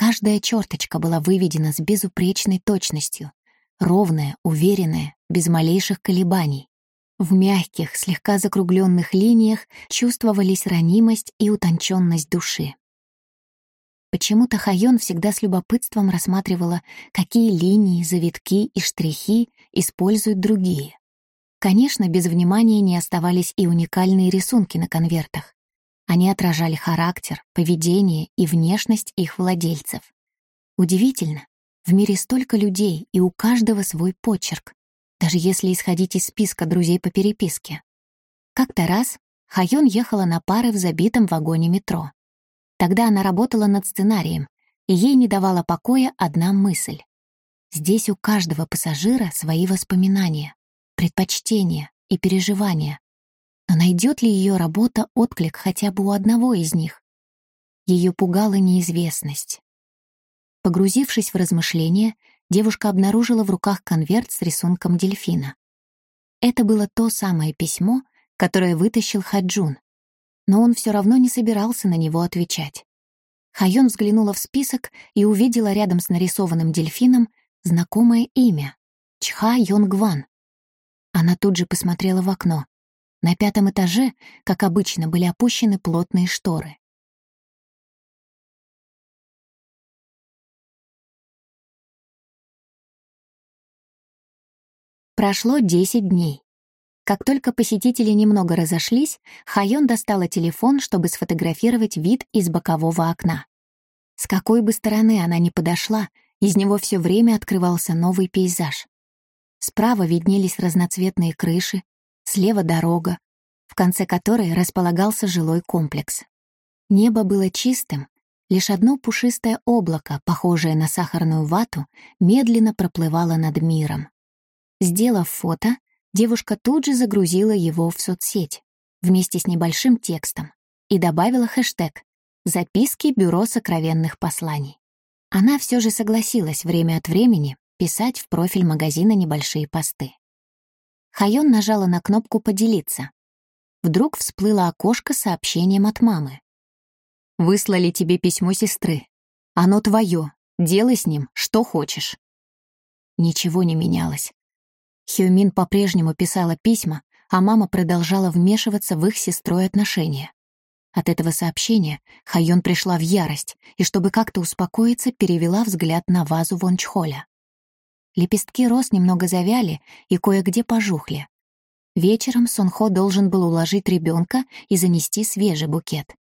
Каждая черточка была выведена с безупречной точностью, ровная, уверенная, без малейших колебаний. В мягких, слегка закругленных линиях чувствовались ранимость и утонченность души. Почему-то Хайон всегда с любопытством рассматривала, какие линии, завитки и штрихи используют другие. Конечно, без внимания не оставались и уникальные рисунки на конвертах. Они отражали характер, поведение и внешность их владельцев. Удивительно, в мире столько людей, и у каждого свой почерк, даже если исходить из списка друзей по переписке. Как-то раз Хайон ехала на пары в забитом вагоне метро. Тогда она работала над сценарием, и ей не давала покоя одна мысль. Здесь у каждого пассажира свои воспоминания предпочтения и переживания. Но найдет ли ее работа отклик хотя бы у одного из них? Ее пугала неизвестность. Погрузившись в размышления, девушка обнаружила в руках конверт с рисунком дельфина. Это было то самое письмо, которое вытащил Хаджун, но он все равно не собирался на него отвечать. Хайон взглянула в список и увидела рядом с нарисованным дельфином знакомое имя — Чха Йонгван. Она тут же посмотрела в окно. На пятом этаже, как обычно, были опущены плотные шторы. Прошло 10 дней. Как только посетители немного разошлись, Хайон достала телефон, чтобы сфотографировать вид из бокового окна. С какой бы стороны она ни подошла, из него все время открывался новый пейзаж. Справа виднелись разноцветные крыши, слева дорога, в конце которой располагался жилой комплекс. Небо было чистым, лишь одно пушистое облако, похожее на сахарную вату, медленно проплывало над миром. Сделав фото, девушка тут же загрузила его в соцсеть вместе с небольшим текстом и добавила хэштег «Записки Бюро сокровенных посланий». Она все же согласилась время от времени писать в профиль магазина небольшие посты. Хайон нажала на кнопку «Поделиться». Вдруг всплыло окошко с сообщением от мамы. «Выслали тебе письмо сестры. Оно твое. Делай с ним, что хочешь». Ничего не менялось. Хёмин по-прежнему писала письма, а мама продолжала вмешиваться в их сестрой отношения. От этого сообщения Хайон пришла в ярость и, чтобы как-то успокоиться, перевела взгляд на вазу Вончхоля. Лепестки роз немного завяли и кое-где пожухли. Вечером Сонхо должен был уложить ребенка и занести свежий букет.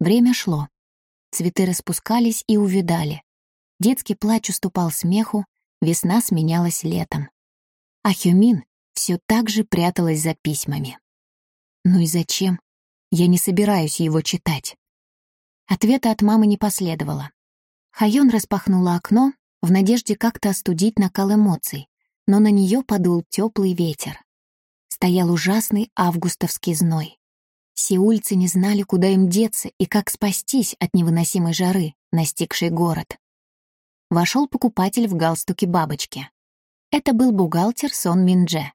Время шло. Цветы распускались и увидали. Детский плач уступал смеху, весна сменялась летом. А Хюмин все так же пряталась за письмами. Ну и зачем? Я не собираюсь его читать. Ответа от мамы не последовало. Хайон распахнула окно в надежде как-то остудить накал эмоций, но на нее подул теплый ветер. Стоял ужасный августовский зной. Сеульцы не знали, куда им деться и как спастись от невыносимой жары, настигшей город. Вошел покупатель в галстуке бабочки. Это был бухгалтер Сон Миндже.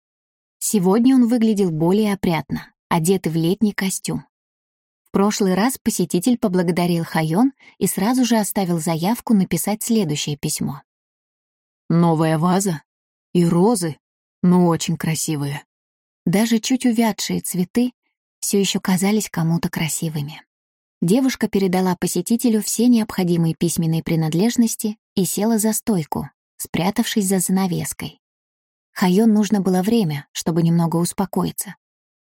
Сегодня он выглядел более опрятно, одетый в летний костюм. Прошлый раз посетитель поблагодарил Хайон и сразу же оставил заявку написать следующее письмо. «Новая ваза и розы, но очень красивые». Даже чуть увядшие цветы все еще казались кому-то красивыми. Девушка передала посетителю все необходимые письменные принадлежности и села за стойку, спрятавшись за занавеской. Хайон нужно было время, чтобы немного успокоиться.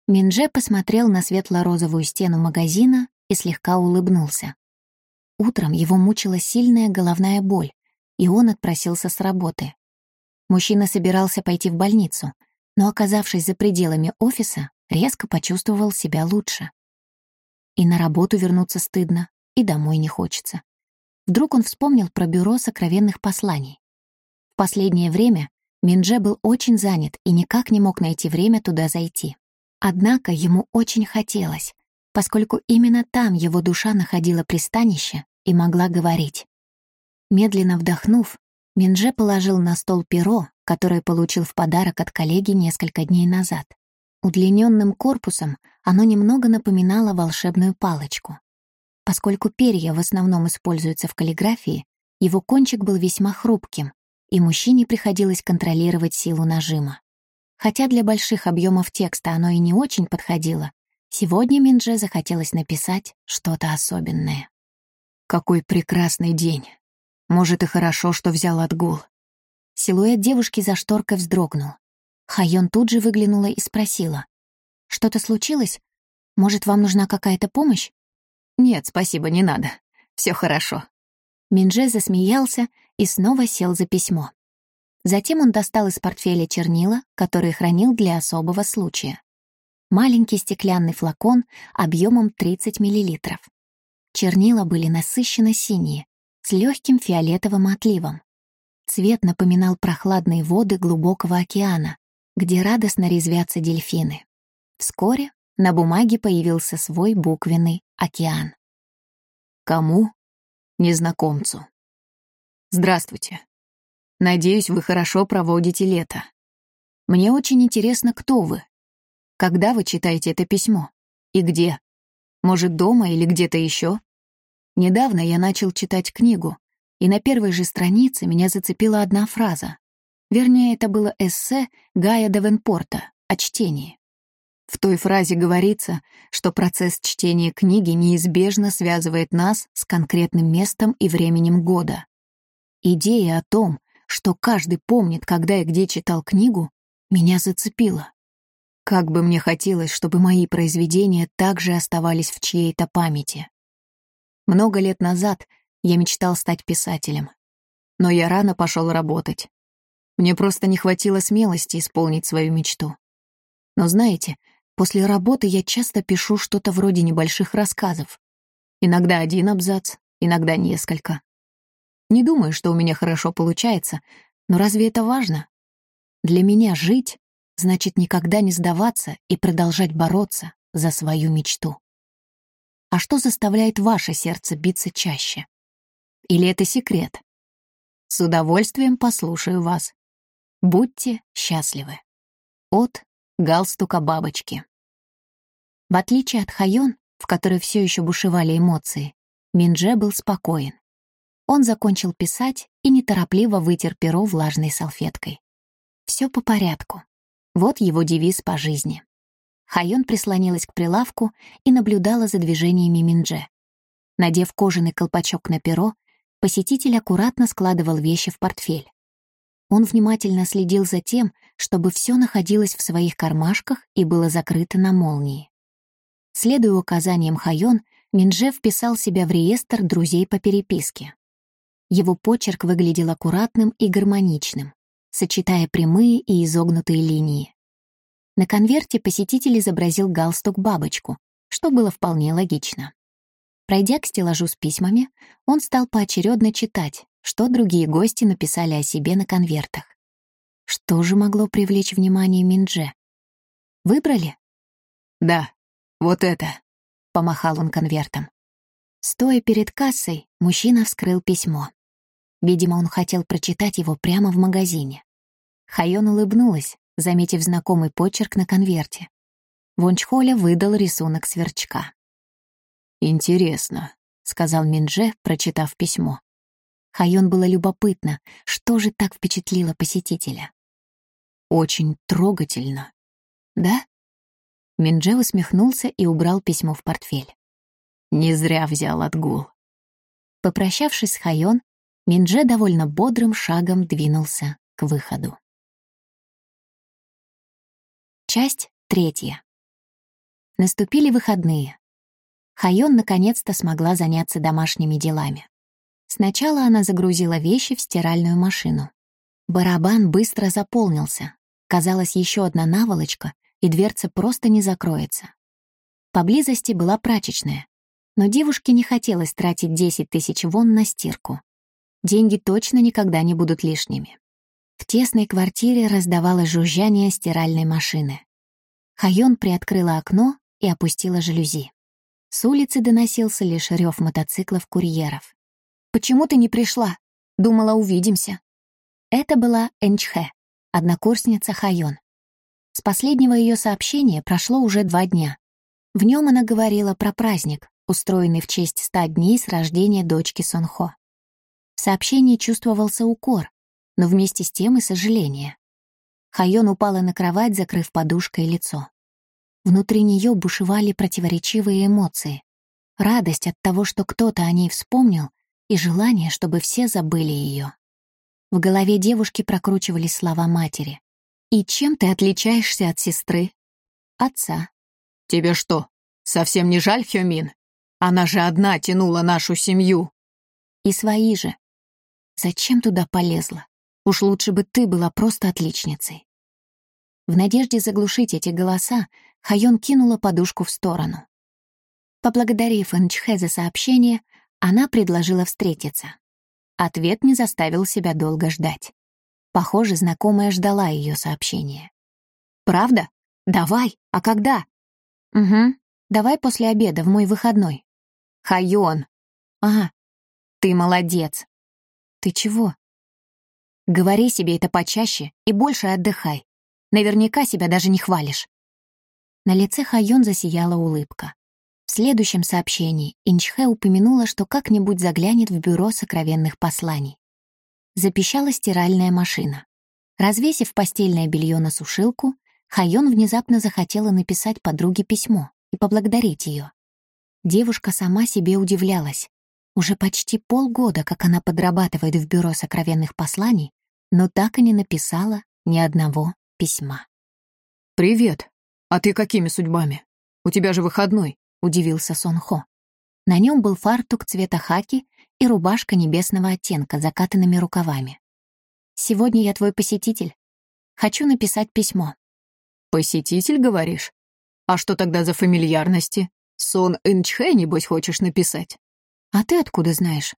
Минже посмотрел на светло-розовую стену магазина и слегка улыбнулся. Утром его мучила сильная головная боль, и он отпросился с работы. Мужчина собирался пойти в больницу, но, оказавшись за пределами офиса, резко почувствовал себя лучше. И на работу вернуться стыдно, и домой не хочется. Вдруг он вспомнил про бюро сокровенных посланий. В последнее время Минже был очень занят и никак не мог найти время туда зайти. Однако ему очень хотелось, поскольку именно там его душа находила пристанище и могла говорить. Медленно вдохнув, Минже положил на стол перо, которое получил в подарок от коллеги несколько дней назад. Удлиненным корпусом оно немного напоминало волшебную палочку. Поскольку перья в основном используются в каллиграфии, его кончик был весьма хрупким, и мужчине приходилось контролировать силу нажима. Хотя для больших объемов текста оно и не очень подходило, сегодня Минже захотелось написать что-то особенное. «Какой прекрасный день! Может, и хорошо, что взял отгул». Силуэт девушки за шторкой вздрогнул. Хайон тут же выглянула и спросила. «Что-то случилось? Может, вам нужна какая-то помощь?» «Нет, спасибо, не надо. Все хорошо». Минже засмеялся и снова сел за письмо. Затем он достал из портфеля чернила, которые хранил для особого случая. Маленький стеклянный флакон объемом 30 мл. Чернила были насыщенно синие, с легким фиолетовым отливом. Цвет напоминал прохладные воды глубокого океана, где радостно резвятся дельфины. Вскоре на бумаге появился свой буквенный океан. Кому? Незнакомцу. Здравствуйте. Надеюсь, вы хорошо проводите лето. Мне очень интересно, кто вы. Когда вы читаете это письмо? И где? Может, дома или где-то еще? Недавно я начал читать книгу, и на первой же странице меня зацепила одна фраза. Вернее, это было эссе Гая Девенпорта о чтении. В той фразе говорится, что процесс чтения книги неизбежно связывает нас с конкретным местом и временем года. Идея о том, что каждый помнит, когда и где читал книгу, меня зацепило. Как бы мне хотелось, чтобы мои произведения также оставались в чьей-то памяти. Много лет назад я мечтал стать писателем. Но я рано пошел работать. Мне просто не хватило смелости исполнить свою мечту. Но знаете, после работы я часто пишу что-то вроде небольших рассказов. Иногда один абзац, иногда несколько. Не думаю, что у меня хорошо получается, но разве это важно? Для меня жить значит никогда не сдаваться и продолжать бороться за свою мечту. А что заставляет ваше сердце биться чаще? Или это секрет? С удовольствием послушаю вас. Будьте счастливы. От галстука бабочки. В отличие от Хайон, в которой все еще бушевали эмоции, Минже был спокоен. Он закончил писать и неторопливо вытер перо влажной салфеткой. Все по порядку. Вот его девиз по жизни. Хайон прислонилась к прилавку и наблюдала за движениями Минже. Надев кожаный колпачок на перо, посетитель аккуратно складывал вещи в портфель. Он внимательно следил за тем, чтобы все находилось в своих кармашках и было закрыто на молнии. Следуя указаниям Хайон, Минже вписал себя в реестр друзей по переписке. Его почерк выглядел аккуратным и гармоничным, сочетая прямые и изогнутые линии. На конверте посетитель изобразил галстук-бабочку, что было вполне логично. Пройдя к стеллажу с письмами, он стал поочередно читать, что другие гости написали о себе на конвертах. Что же могло привлечь внимание Миндже? Выбрали? «Да, вот это», — помахал он конвертом. Стоя перед кассой, мужчина вскрыл письмо. Видимо, он хотел прочитать его прямо в магазине. Хайон улыбнулась, заметив знакомый почерк на конверте. Вончхоля выдал рисунок сверчка. «Интересно», — сказал Минже, прочитав письмо. Хайон было любопытно, что же так впечатлило посетителя. «Очень трогательно». «Да?» Минже усмехнулся и убрал письмо в портфель. «Не зря взял отгул». Попрощавшись с Хайон, Минже довольно бодрым шагом двинулся к выходу. Часть третья. Наступили выходные. Хайон наконец-то смогла заняться домашними делами. Сначала она загрузила вещи в стиральную машину. Барабан быстро заполнился. Казалось, еще одна наволочка, и дверца просто не закроется. Поблизости была прачечная, но девушке не хотелось тратить 10 тысяч вон на стирку. Деньги точно никогда не будут лишними. В тесной квартире раздавалось жужжание стиральной машины. Хайон приоткрыла окно и опустила жалюзи. С улицы доносился лишь рев мотоциклов-курьеров. «Почему ты не пришла? Думала, увидимся». Это была Энчхэ, однокурсница Хайон. С последнего ее сообщения прошло уже два дня. В нем она говорила про праздник, устроенный в честь ста дней с рождения дочки Сонхо. В сообщении чувствовался укор, но вместе с тем и сожаление. Хайон упала на кровать, закрыв подушкой лицо. Внутри нее бушевали противоречивые эмоции. Радость от того, что кто-то о ней вспомнил, и желание, чтобы все забыли ее. В голове девушки прокручивались слова матери. «И чем ты отличаешься от сестры?» «Отца». «Тебе что, совсем не жаль Хёмин? Она же одна тянула нашу семью». «И свои же. Зачем туда полезла? Уж лучше бы ты была просто отличницей». В надежде заглушить эти голоса, Хайон кинула подушку в сторону. Поблагодарив Энчхэ за сообщение, она предложила встретиться. Ответ не заставил себя долго ждать. Похоже, знакомая ждала ее сообщения. «Правда? Давай. А когда?» «Угу. Давай после обеда, в мой выходной». «Хайон». «Ага. Ты молодец». «Ты чего?» «Говори себе это почаще и больше отдыхай. Наверняка себя даже не хвалишь». На лице Хайон засияла улыбка. В следующем сообщении Инчхэ упомянула, что как-нибудь заглянет в бюро сокровенных посланий. Запищала стиральная машина. Развесив постельное белье на сушилку, Хайон внезапно захотела написать подруге письмо и поблагодарить ее. Девушка сама себе удивлялась. Уже почти полгода, как она подрабатывает в бюро сокровенных посланий, но так и не написала ни одного письма. «Привет. А ты какими судьбами? У тебя же выходной. — удивился Сон Хо. На нем был фартук цвета хаки и рубашка небесного оттенка с закатанными рукавами. «Сегодня я твой посетитель. Хочу написать письмо». «Посетитель, говоришь? А что тогда за фамильярности? Сон Инчхэ, небось, хочешь написать?» «А ты откуда знаешь?»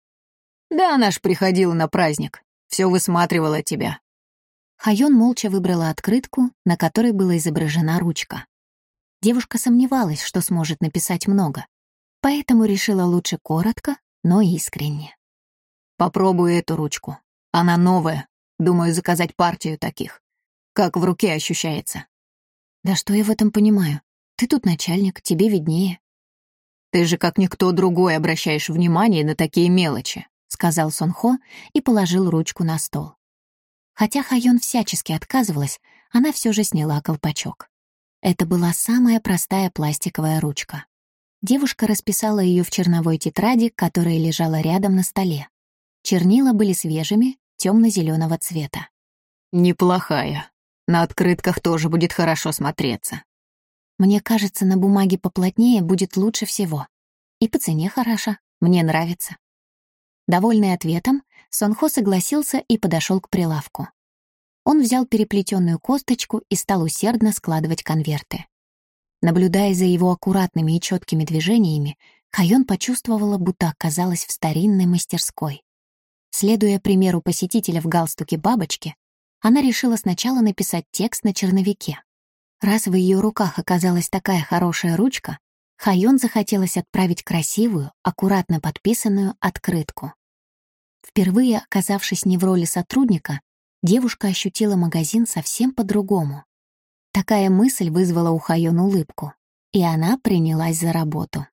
«Да она ж приходила на праздник. Все высматривала тебя». Хайон молча выбрала открытку, на которой была изображена ручка. Девушка сомневалась, что сможет написать много, поэтому решила лучше коротко, но искренне. «Попробуй эту ручку. Она новая. Думаю, заказать партию таких. Как в руке ощущается». «Да что я в этом понимаю? Ты тут начальник, тебе виднее». «Ты же как никто другой обращаешь внимание на такие мелочи», — сказал Сонхо и положил ручку на стол. Хотя Хайон всячески отказывалась, она все же сняла колпачок. Это была самая простая пластиковая ручка. Девушка расписала ее в черновой тетради, которая лежала рядом на столе. Чернила были свежими, темно-зеленого цвета. «Неплохая. На открытках тоже будет хорошо смотреться». «Мне кажется, на бумаге поплотнее будет лучше всего. И по цене хороша. Мне нравится». Довольный ответом, Сонхо согласился и подошел к прилавку. Он взял переплетенную косточку и стал усердно складывать конверты. Наблюдая за его аккуратными и четкими движениями, Хайон почувствовала, будто оказалась в старинной мастерской. Следуя примеру посетителя в галстуке бабочки, она решила сначала написать текст на черновике. Раз в ее руках оказалась такая хорошая ручка, Хайон захотелось отправить красивую, аккуратно подписанную открытку. Впервые оказавшись не в роли сотрудника, девушка ощутила магазин совсем по-другому. Такая мысль вызвала у Хайон улыбку, и она принялась за работу.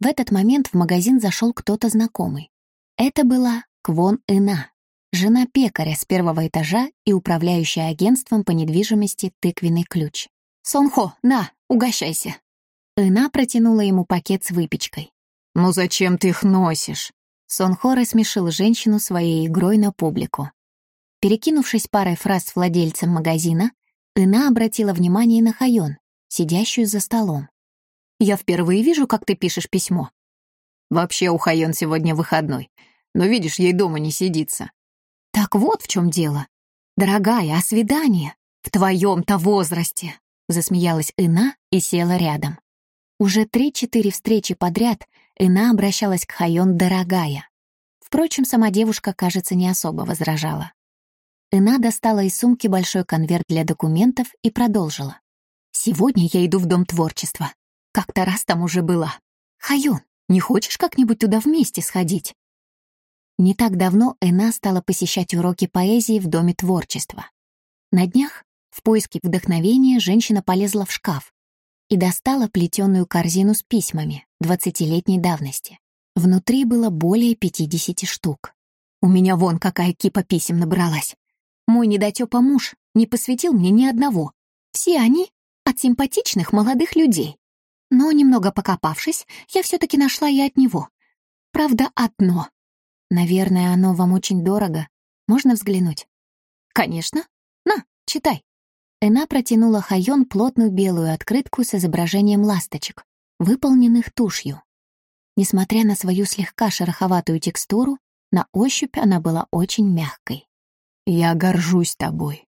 В этот момент в магазин зашел кто-то знакомый. Это была Квон Ина, жена пекаря с первого этажа и управляющая агентством по недвижимости «Тыквенный ключ». «Сонхо, на, угощайся!» Ина протянула ему пакет с выпечкой. «Ну зачем ты их носишь?» Сонхо рассмешил женщину своей игрой на публику. Перекинувшись парой фраз с владельцем магазина, Ина обратила внимание на Хайон, сидящую за столом. «Я впервые вижу, как ты пишешь письмо». «Вообще у Хайон сегодня выходной. Но видишь, ей дома не сидится. Так вот в чем дело. Дорогая, а свидание? В твоем-то возрасте. Засмеялась Ина и села рядом. Уже три-четыре встречи подряд Ина обращалась к Хайон «дорогая». Впрочем, сама девушка, кажется, не особо возражала. Ина достала из сумки большой конверт для документов и продолжила. «Сегодня я иду в Дом творчества. Как-то раз там уже была. Хайон, не хочешь как-нибудь туда вместе сходить?» Не так давно Эна стала посещать уроки поэзии в Доме творчества. На днях, в поиске вдохновения, женщина полезла в шкаф и достала плетеную корзину с письмами двадцатилетней давности. Внутри было более 50 штук. У меня вон какая кипа писем набралась. Мой недотёпа муж не посвятил мне ни одного. Все они от симпатичных молодых людей. Но, немного покопавшись, я все таки нашла и от него. Правда, одно. Наверное, оно вам очень дорого. Можно взглянуть? Конечно. На, читай. Эна протянула Хайон плотную белую открытку с изображением ласточек, выполненных тушью. Несмотря на свою слегка шероховатую текстуру, на ощупь она была очень мягкой. «Я горжусь тобой.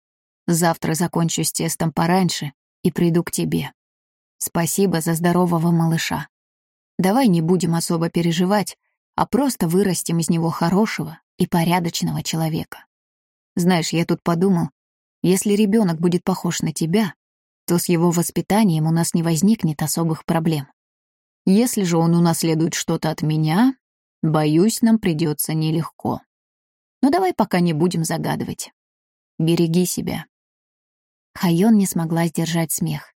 Завтра закончу с тестом пораньше и приду к тебе. Спасибо за здорового малыша. Давай не будем особо переживать, а просто вырастим из него хорошего и порядочного человека. Знаешь, я тут подумал, если ребенок будет похож на тебя, то с его воспитанием у нас не возникнет особых проблем. Если же он унаследует что-то от меня, боюсь, нам придется нелегко. Но давай пока не будем загадывать. Береги себя. Хайон не смогла сдержать смех.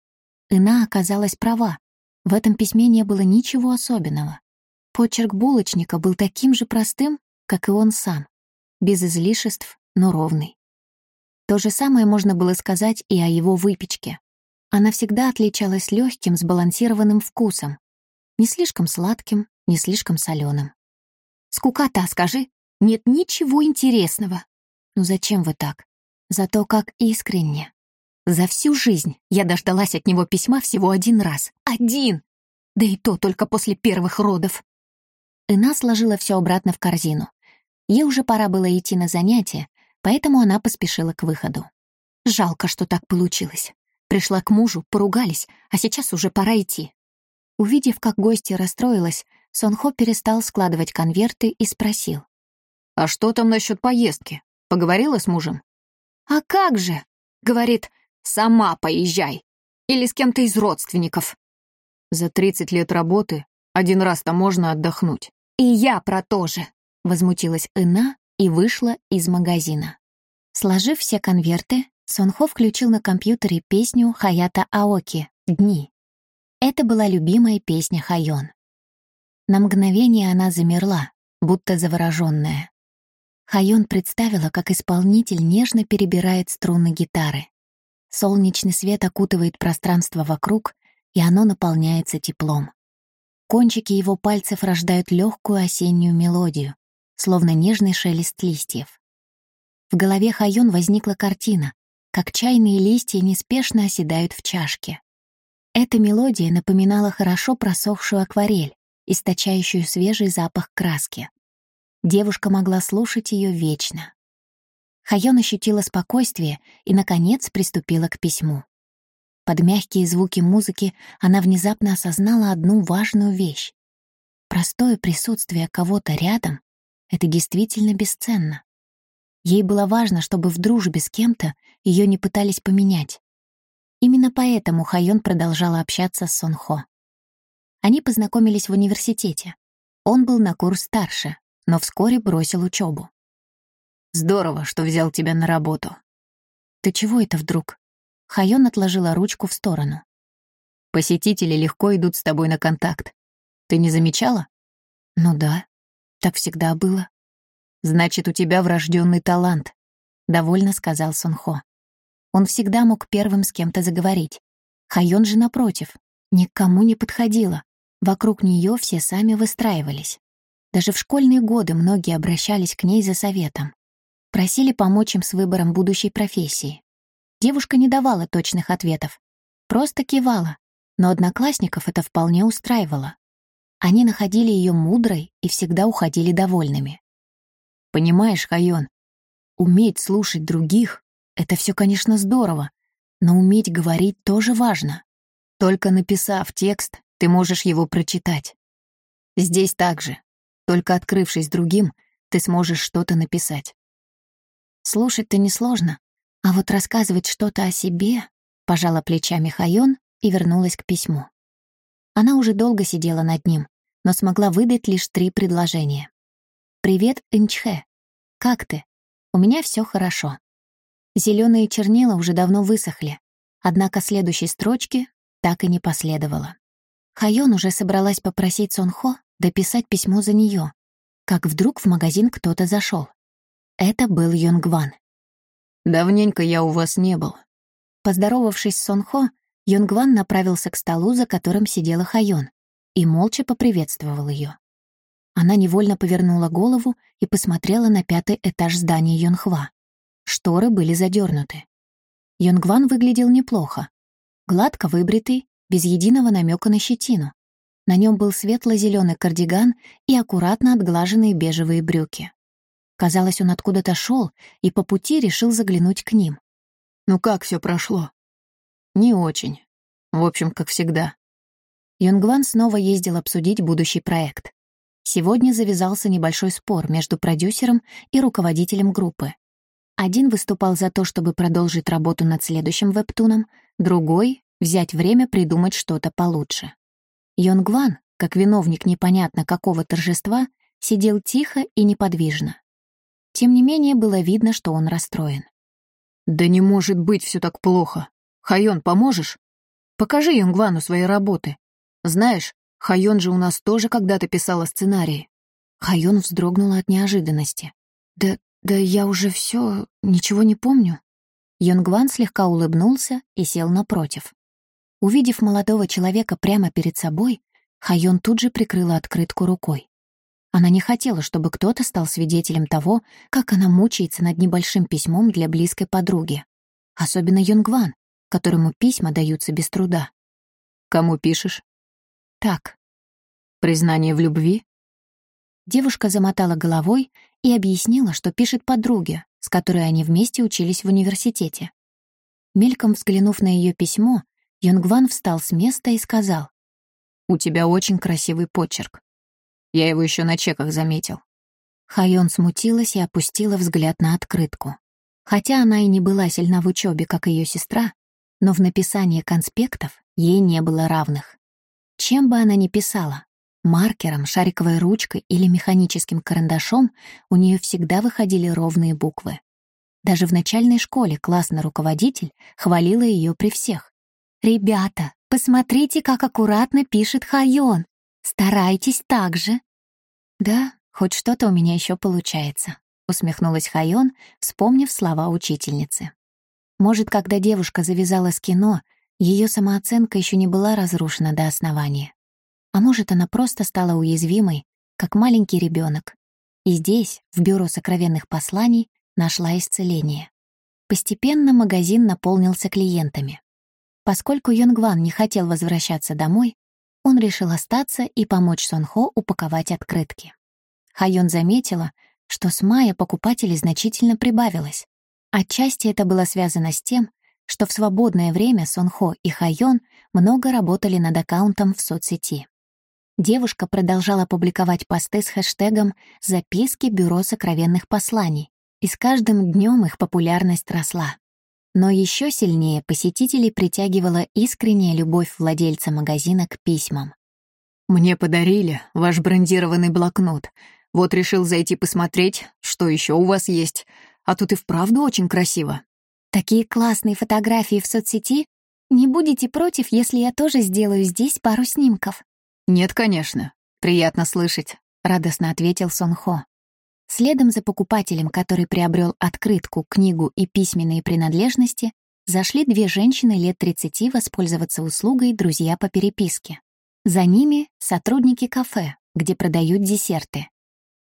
Ина оказалась права. В этом письме не было ничего особенного. Почерк булочника был таким же простым, как и он сам. Без излишеств, но ровный. То же самое можно было сказать и о его выпечке. Она всегда отличалась легким, сбалансированным вкусом. Не слишком сладким, не слишком соленым. «Скукота, скажи!» Нет ничего интересного. Ну зачем вы так? Зато как искренне. За всю жизнь я дождалась от него письма всего один раз. Один! Да и то только после первых родов. Ина сложила все обратно в корзину. Ей уже пора было идти на занятия, поэтому она поспешила к выходу. Жалко, что так получилось. Пришла к мужу, поругались, а сейчас уже пора идти. Увидев, как гостья расстроилась, Сонхо перестал складывать конверты и спросил. «А что там насчет поездки? Поговорила с мужем?» «А как же?» — говорит, «сама поезжай. Или с кем-то из родственников». «За тридцать лет работы один раз-то можно отдохнуть». «И я про то же», — возмутилась Ина и вышла из магазина. Сложив все конверты, Сонхо включил на компьютере песню Хаята Аоки «Дни». Это была любимая песня Хайон. На мгновение она замерла, будто заворожённая. Хайон представила, как исполнитель нежно перебирает струны гитары. Солнечный свет окутывает пространство вокруг, и оно наполняется теплом. Кончики его пальцев рождают легкую осеннюю мелодию, словно нежный шелест листьев. В голове Хайон возникла картина, как чайные листья неспешно оседают в чашке. Эта мелодия напоминала хорошо просохшую акварель, источающую свежий запах краски. Девушка могла слушать ее вечно. Хайон ощутила спокойствие и, наконец, приступила к письму. Под мягкие звуки музыки она внезапно осознала одну важную вещь. Простое присутствие кого-то рядом — это действительно бесценно. Ей было важно, чтобы в дружбе с кем-то ее не пытались поменять. Именно поэтому Хайон продолжала общаться с Сонхо. Они познакомились в университете. Он был на курс старше, но вскоре бросил учебу. «Здорово, что взял тебя на работу». «Ты чего это вдруг?» Хайон отложила ручку в сторону. «Посетители легко идут с тобой на контакт. Ты не замечала?» «Ну да, так всегда было». «Значит, у тебя врожденный талант», — довольно сказал Сонхо. Он всегда мог первым с кем-то заговорить. Хайон же, напротив, никому не подходила. Вокруг нее все сами выстраивались. Даже в школьные годы многие обращались к ней за советом. Просили помочь им с выбором будущей профессии. Девушка не давала точных ответов. Просто кивала, но одноклассников это вполне устраивало. Они находили ее мудрой и всегда уходили довольными. Понимаешь, Хайон, уметь слушать других — это все, конечно, здорово, но уметь говорить тоже важно. Только написав текст, ты можешь его прочитать. Здесь также. Только открывшись другим, ты сможешь что-то написать. Слушать-то несложно, а вот рассказывать что-то о себе, пожала плечами Хайон и вернулась к письму. Она уже долго сидела над ним, но смогла выдать лишь три предложения. «Привет, Инчхэ. Как ты? У меня все хорошо». Зеленые чернила уже давно высохли, однако следующей строчки так и не последовало. Хайон уже собралась попросить Сонхо дописать письмо за нее, как вдруг в магазин кто-то зашел. Это был Йонгван. «Давненько я у вас не был». Поздоровавшись с Сонхо, Йонгван направился к столу, за которым сидела Хайон, и молча поприветствовал ее. Она невольно повернула голову и посмотрела на пятый этаж здания Йонхва. Шторы были задернуты. Йонгван выглядел неплохо. Гладко выбритый, без единого намека на щетину. На нем был светло-зеленый кардиган и аккуратно отглаженные бежевые брюки. Казалось, он откуда-то шел и по пути решил заглянуть к ним. «Ну как все прошло?» «Не очень. В общем, как всегда». Юнгван снова ездил обсудить будущий проект. Сегодня завязался небольшой спор между продюсером и руководителем группы. Один выступал за то, чтобы продолжить работу над следующим вебтуном, другой — взять время придумать что-то получше. Йонгван, как виновник непонятно какого торжества, сидел тихо и неподвижно. Тем не менее, было видно, что он расстроен. «Да не может быть все так плохо. Хайон, поможешь? Покажи Йонгвану свои работы. Знаешь, Хайон же у нас тоже когда-то писала сценарии». Хайон вздрогнула от неожиданности. «Да, да я уже все, ничего не помню». Йонгван слегка улыбнулся и сел напротив. Увидев молодого человека прямо перед собой, Хайон тут же прикрыла открытку рукой. Она не хотела, чтобы кто-то стал свидетелем того, как она мучается над небольшим письмом для близкой подруги. Особенно Юнгван, которому письма даются без труда. «Кому пишешь?» «Так». «Признание в любви?» Девушка замотала головой и объяснила, что пишет подруге, с которой они вместе учились в университете. Мельком взглянув на ее письмо, Юнгван встал с места и сказал. «У тебя очень красивый почерк. Я его еще на чеках заметил». Хайон смутилась и опустила взгляд на открытку. Хотя она и не была сильна в учебе, как ее сестра, но в написании конспектов ей не было равных. Чем бы она ни писала, маркером, шариковой ручкой или механическим карандашом, у нее всегда выходили ровные буквы. Даже в начальной школе классный руководитель хвалила ее при всех. «Ребята, посмотрите, как аккуратно пишет Хайон. Старайтесь так же». «Да, хоть что-то у меня еще получается», — усмехнулась Хайон, вспомнив слова учительницы. Может, когда девушка завязала с кино, ее самооценка еще не была разрушена до основания. А может, она просто стала уязвимой, как маленький ребенок. И здесь, в бюро сокровенных посланий, нашла исцеление. Постепенно магазин наполнился клиентами. Поскольку Йонгван не хотел возвращаться домой, он решил остаться и помочь Сонхо упаковать открытки. Хайон заметила, что с мая покупателей значительно прибавилось. Отчасти это было связано с тем, что в свободное время Сонхо и Хайон много работали над аккаунтом в соцсети. Девушка продолжала публиковать посты с хэштегом «Записки Бюро сокровенных посланий», и с каждым днем их популярность росла. Но еще сильнее посетителей притягивала искренняя любовь владельца магазина к письмам. «Мне подарили ваш брендированный блокнот. Вот решил зайти посмотреть, что еще у вас есть. А тут и вправду очень красиво». «Такие классные фотографии в соцсети? Не будете против, если я тоже сделаю здесь пару снимков?» «Нет, конечно. Приятно слышать», — радостно ответил Сонхо. Следом за покупателем, который приобрел открытку, книгу и письменные принадлежности, зашли две женщины лет 30 воспользоваться услугой «Друзья по переписке». За ними — сотрудники кафе, где продают десерты.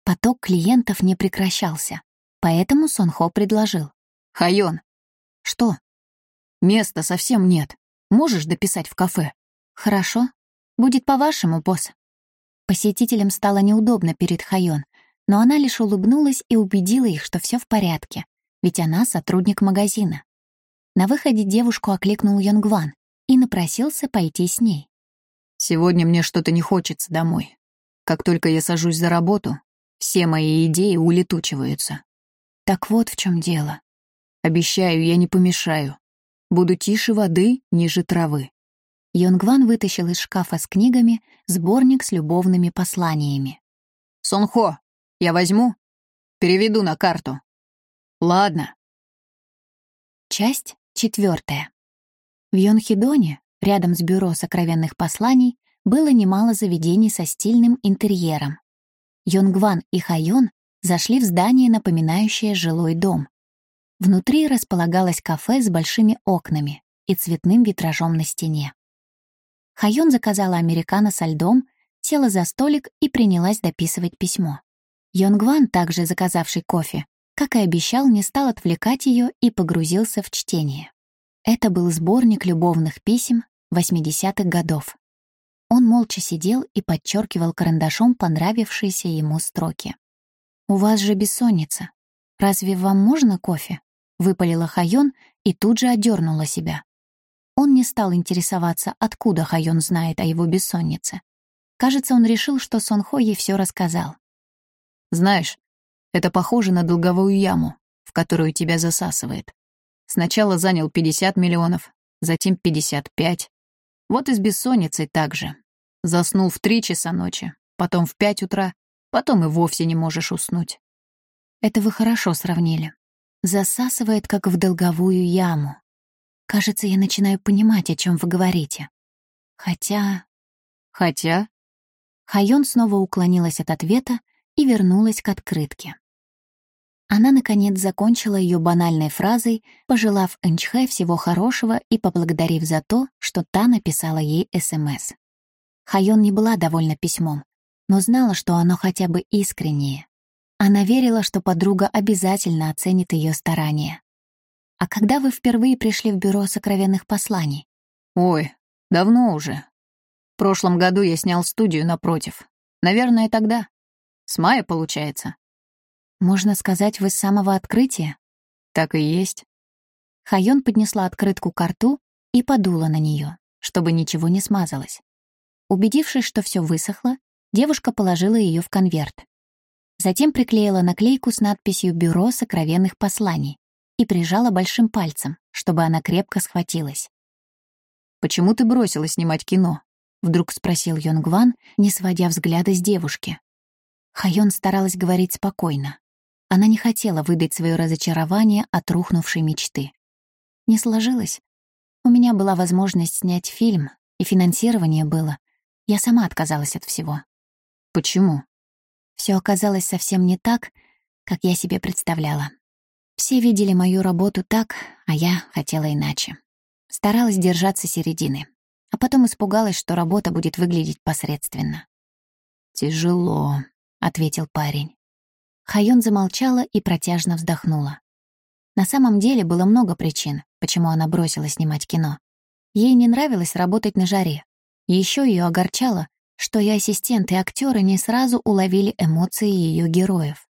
Поток клиентов не прекращался, поэтому Сонхо предложил. «Хайон». «Что?» «Места совсем нет. Можешь дописать в кафе?» «Хорошо. Будет по-вашему, босс». Посетителям стало неудобно перед Хайон, Но она лишь улыбнулась и убедила их, что все в порядке, ведь она сотрудник магазина. На выходе девушку окликнул Йонгван и напросился пойти с ней. «Сегодня мне что-то не хочется домой. Как только я сажусь за работу, все мои идеи улетучиваются. Так вот в чем дело. Обещаю, я не помешаю. Буду тише воды, ниже травы. Йонгван вытащил из шкафа с книгами сборник с любовными посланиями. «Сонхо, я возьму? Переведу на карту». «Ладно». Часть четвертая. В Йонхидоне, рядом с бюро сокровенных посланий, было немало заведений со стильным интерьером. Йонгван и Хайон зашли в здание, напоминающее жилой дом. Внутри располагалось кафе с большими окнами и цветным витражом на стене. Хайон заказала американо со льдом, села за столик и принялась дописывать письмо. Йонгван, также заказавший кофе, как и обещал, не стал отвлекать ее и погрузился в чтение. Это был сборник любовных писем 80-х годов. Он молча сидел и подчеркивал карандашом понравившиеся ему строки. «У вас же бессонница. Разве вам можно кофе?» Выпалила Хайон и тут же одернула себя. Он не стал интересоваться, откуда Хайон знает о его бессоннице. Кажется, он решил, что Сонхо ей все рассказал. «Знаешь, это похоже на долговую яму, в которую тебя засасывает. Сначала занял 50 миллионов, затем 55. Вот и с бессонницей так же. Заснул в 3 часа ночи, потом в 5 утра, потом и вовсе не можешь уснуть. Это вы хорошо сравнили. Засасывает, как в долговую яму. Кажется, я начинаю понимать, о чем вы говорите. Хотя... Хотя... Хайон снова уклонилась от ответа и вернулась к открытке. Она, наконец, закончила ее банальной фразой, пожелав Энчхэ всего хорошего и поблагодарив за то, что та написала ей СМС. Хайон не была довольна письмом, но знала, что оно хотя бы искреннее. Она верила, что подруга обязательно оценит ее старания. «А когда вы впервые пришли в бюро сокровенных посланий?» «Ой, давно уже. В прошлом году я снял студию напротив. Наверное, тогда. С мая, получается». «Можно сказать, вы с самого открытия?» «Так и есть». Хайон поднесла открытку к рту и подула на нее, чтобы ничего не смазалось. Убедившись, что все высохло, девушка положила ее в конверт. Затем приклеила наклейку с надписью «Бюро сокровенных посланий» и прижала большим пальцем, чтобы она крепко схватилась. «Почему ты бросила снимать кино?» — вдруг спросил Йонгван, не сводя взгляда с девушки. Хайон старалась говорить спокойно. Она не хотела выдать свое разочарование от рухнувшей мечты. Не сложилось. У меня была возможность снять фильм, и финансирование было. Я сама отказалась от всего. Почему? Все оказалось совсем не так, как я себе представляла. Все видели мою работу так, а я хотела иначе. Старалась держаться середины, а потом испугалась, что работа будет выглядеть посредственно. «Тяжело», — ответил парень. Хайон замолчала и протяжно вздохнула. На самом деле было много причин, почему она бросила снимать кино. Ей не нравилось работать на жаре. Еще ее огорчало, что и ассистенты, и актеры не сразу уловили эмоции ее героев.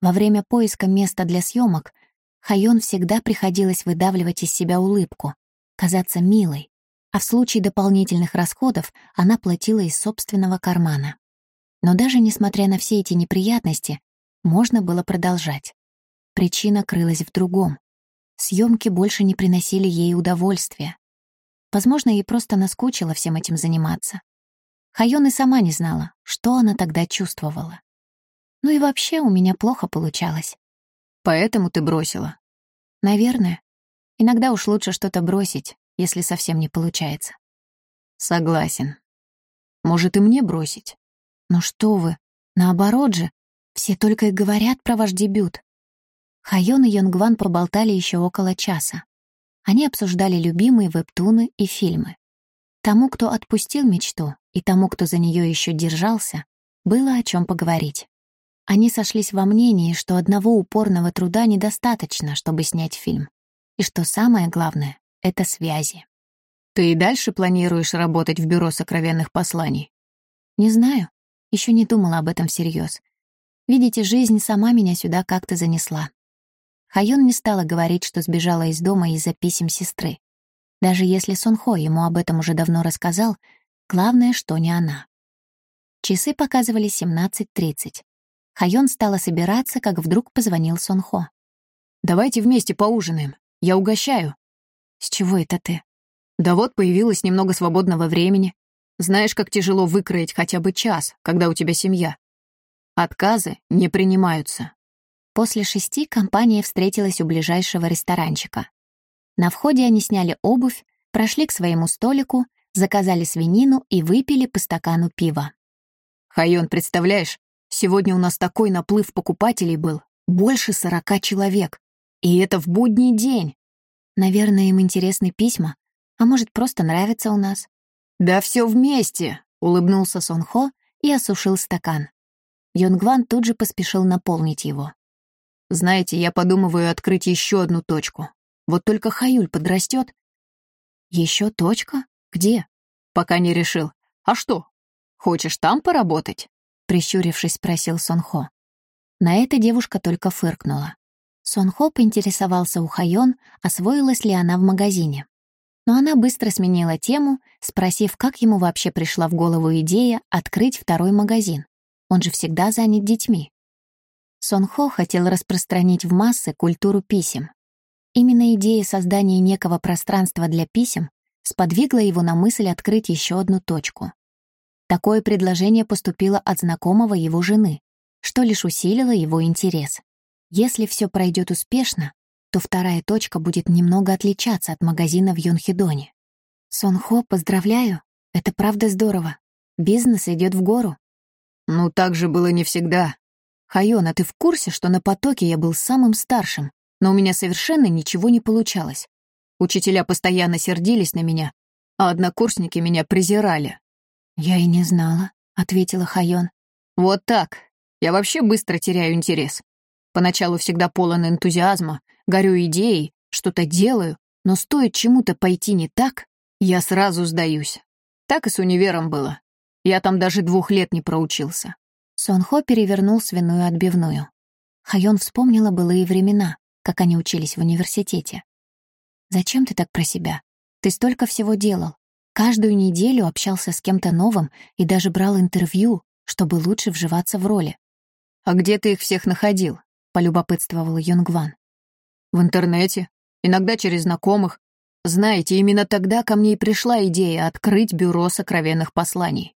Во время поиска места для съемок Хайон всегда приходилось выдавливать из себя улыбку, казаться милой, а в случае дополнительных расходов она платила из собственного кармана. Но даже несмотря на все эти неприятности, можно было продолжать. Причина крылась в другом. Съемки больше не приносили ей удовольствия. Возможно, ей просто наскучило всем этим заниматься. Хайон и сама не знала, что она тогда чувствовала. Ну и вообще у меня плохо получалось. Поэтому ты бросила? Наверное. Иногда уж лучше что-то бросить, если совсем не получается. Согласен. Может, и мне бросить? Ну что вы, наоборот же, все только и говорят про ваш дебют. Хайон и Йонгван поболтали еще около часа. Они обсуждали любимые вебтуны и фильмы. Тому, кто отпустил мечту, и тому, кто за нее еще держался, было о чем поговорить. Они сошлись во мнении, что одного упорного труда недостаточно, чтобы снять фильм. И что самое главное — это связи. «Ты и дальше планируешь работать в бюро сокровенных посланий?» «Не знаю. Еще не думала об этом всерьез. Видите, жизнь сама меня сюда как-то занесла. Хайон не стала говорить, что сбежала из дома из-за писем сестры. Даже если Сонхо ему об этом уже давно рассказал, главное, что не она. Часы показывали 17.30. Хайон стала собираться, как вдруг позвонил Сонхо. «Давайте вместе поужинаем. Я угощаю». «С чего это ты?» «Да вот, появилось немного свободного времени. Знаешь, как тяжело выкроить хотя бы час, когда у тебя семья. Отказы не принимаются. После шести компания встретилась у ближайшего ресторанчика. На входе они сняли обувь, прошли к своему столику, заказали свинину и выпили по стакану пива. «Хайон, представляешь, сегодня у нас такой наплыв покупателей был. Больше сорока человек. И это в будний день. Наверное, им интересны письма, а может, просто нравится у нас. «Да все вместе», — улыбнулся Сонхо и осушил стакан. Юнгван тут же поспешил наполнить его. «Знаете, я подумываю открыть еще одну точку. Вот только Хаюль подрастет. Еще точка? Где? Пока не решил. А что? Хочешь там поработать? Прищурившись, спросил Сонхо. На это девушка только фыркнула. Сонхо поинтересовался у Хайон, освоилась ли она в магазине. Но она быстро сменила тему, спросив, как ему вообще пришла в голову идея открыть второй магазин. Он же всегда занят детьми. Сонхо хотел распространить в массы культуру писем. Именно идея создания некого пространства для писем сподвигла его на мысль открыть еще одну точку. Такое предложение поступило от знакомого его жены, что лишь усилило его интерес. Если все пройдет успешно, то вторая точка будет немного отличаться от магазина в Йонхидоне. Сонхо, поздравляю, это правда здорово. Бизнес идет в гору. Ну, так же было не всегда. Хайон, а ты в курсе, что на потоке я был самым старшим, но у меня совершенно ничего не получалось? Учителя постоянно сердились на меня, а однокурсники меня презирали. «Я и не знала», — ответила Хайон. «Вот так. Я вообще быстро теряю интерес. Поначалу всегда полон энтузиазма, горю идеей, что-то делаю, но стоит чему-то пойти не так, я сразу сдаюсь. Так и с универом было. Я там даже двух лет не проучился. Сонхо перевернул свиную отбивную. Хайон вспомнила былые времена, как они учились в университете. «Зачем ты так про себя? Ты столько всего делал. Каждую неделю общался с кем-то новым и даже брал интервью, чтобы лучше вживаться в роли. «А где ты их всех находил?» — полюбопытствовал Йонгван. «В интернете, иногда через знакомых. Знаете, именно тогда ко мне и пришла идея открыть бюро сокровенных посланий.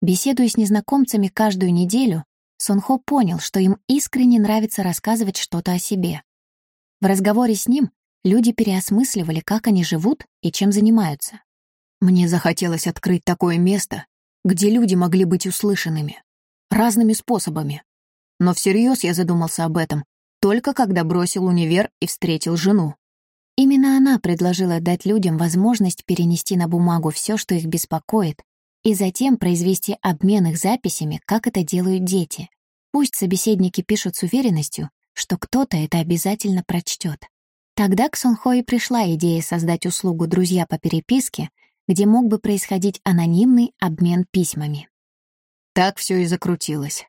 Беседуя с незнакомцами каждую неделю, Сонхо понял, что им искренне нравится рассказывать что-то о себе. В разговоре с ним люди переосмысливали, как они живут и чем занимаются. Мне захотелось открыть такое место, где люди могли быть услышанными. Разными способами. Но всерьез я задумался об этом, только когда бросил универ и встретил жену. Именно она предложила дать людям возможность перенести на бумагу все, что их беспокоит, и затем произвести обмен их записями, как это делают дети. Пусть собеседники пишут с уверенностью, что кто-то это обязательно прочтет. Тогда к Сонхо и пришла идея создать услугу «Друзья по переписке», где мог бы происходить анонимный обмен письмами. Так все и закрутилось.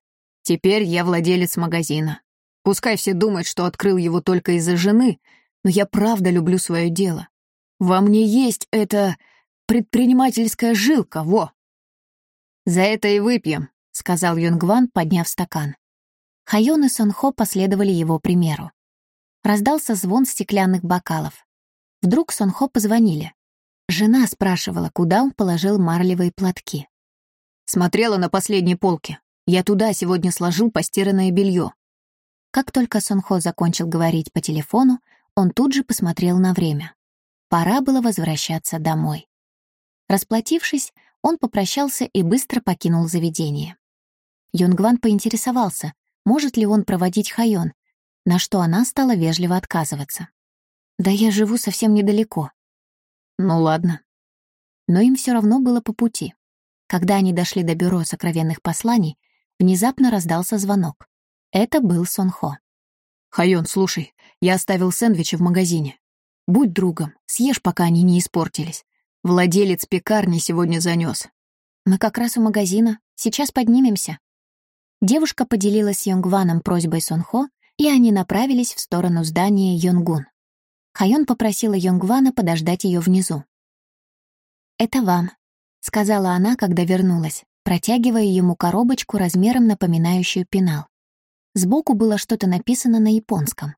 Теперь я владелец магазина. Пускай все думают, что открыл его только из-за жены, но я правда люблю свое дело. Во мне есть эта предпринимательская жилка, во! «За это и выпьем», — сказал Юнгван, подняв стакан. Хайон и Сонхо последовали его примеру. Раздался звон стеклянных бокалов. Вдруг Сонхо позвонили. Жена спрашивала, куда он положил марлевые платки. «Смотрела на последней полке. Я туда сегодня сложил постиранное белье. Как только Сонхо закончил говорить по телефону, он тут же посмотрел на время. Пора было возвращаться домой. Расплатившись, он попрощался и быстро покинул заведение. Юнгван поинтересовался, может ли он проводить Хайон, на что она стала вежливо отказываться. «Да я живу совсем недалеко». «Ну ладно». Но им все равно было по пути. Когда они дошли до бюро сокровенных посланий, внезапно раздался звонок. Это был Сонхо. «Хайон, слушай, я оставил сэндвичи в магазине. Будь другом, съешь, пока они не испортились. Владелец пекарни сегодня занес. Мы как раз у магазина. Сейчас поднимемся. Девушка поделилась с Йонгваном просьбой Сонхо, и они направились в сторону здания Йонгун. Хайон попросила Йонгвана подождать ее внизу. «Это вам», — сказала она, когда вернулась, протягивая ему коробочку размером напоминающую пенал. Сбоку было что-то написано на японском.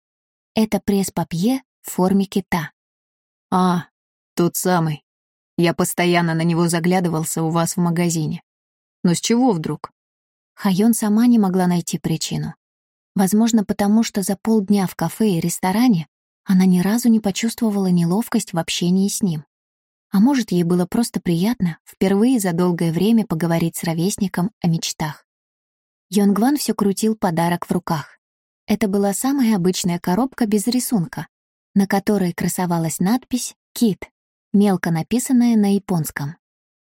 Это пресс-папье в форме кита. «А, тот самый. Я постоянно на него заглядывался у вас в магазине. Но с чего вдруг?» Хайон сама не могла найти причину. Возможно, потому что за полдня в кафе и ресторане она ни разу не почувствовала неловкость в общении с ним. А может, ей было просто приятно впервые за долгое время поговорить с ровесником о мечтах. Йонгван все крутил подарок в руках. Это была самая обычная коробка без рисунка, на которой красовалась надпись «Кит», мелко написанная на японском.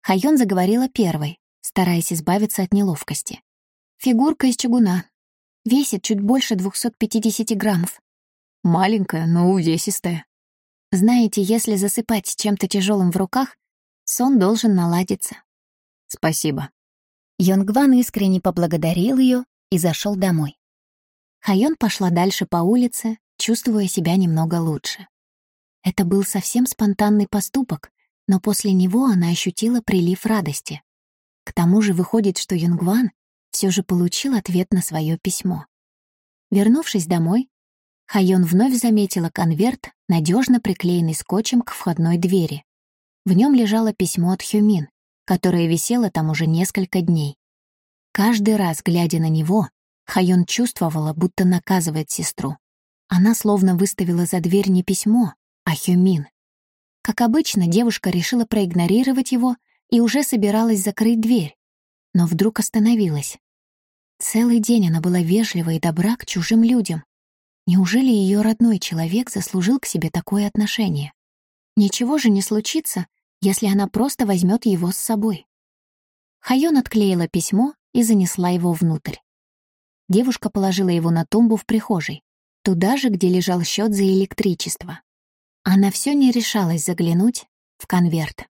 Хайон заговорила первой, стараясь избавиться от неловкости. «Фигурка из чугуна. Весит чуть больше 250 граммов. Маленькая, но увесистая. Знаете, если засыпать чем-то тяжелым в руках, сон должен наладиться. Спасибо. Йонгван искренне поблагодарил ее и зашел домой. Хайон пошла дальше по улице, чувствуя себя немного лучше. Это был совсем спонтанный поступок, но после него она ощутила прилив радости. К тому же выходит, что Юнгван все же получил ответ на свое письмо. Вернувшись домой, Хайон вновь заметила конверт, надежно приклеенный скотчем к входной двери. В нем лежало письмо от Хюмин, которое висело там уже несколько дней. Каждый раз, глядя на него, Хайон чувствовала, будто наказывает сестру. Она словно выставила за дверь не письмо, а Хюмин. Как обычно, девушка решила проигнорировать его и уже собиралась закрыть дверь, но вдруг остановилась. Целый день она была вежлива и добра к чужим людям, Неужели ее родной человек заслужил к себе такое отношение? Ничего же не случится, если она просто возьмет его с собой. Хайон отклеила письмо и занесла его внутрь. Девушка положила его на тумбу в прихожей, туда же, где лежал счет за электричество. Она все не решалась заглянуть в конверт.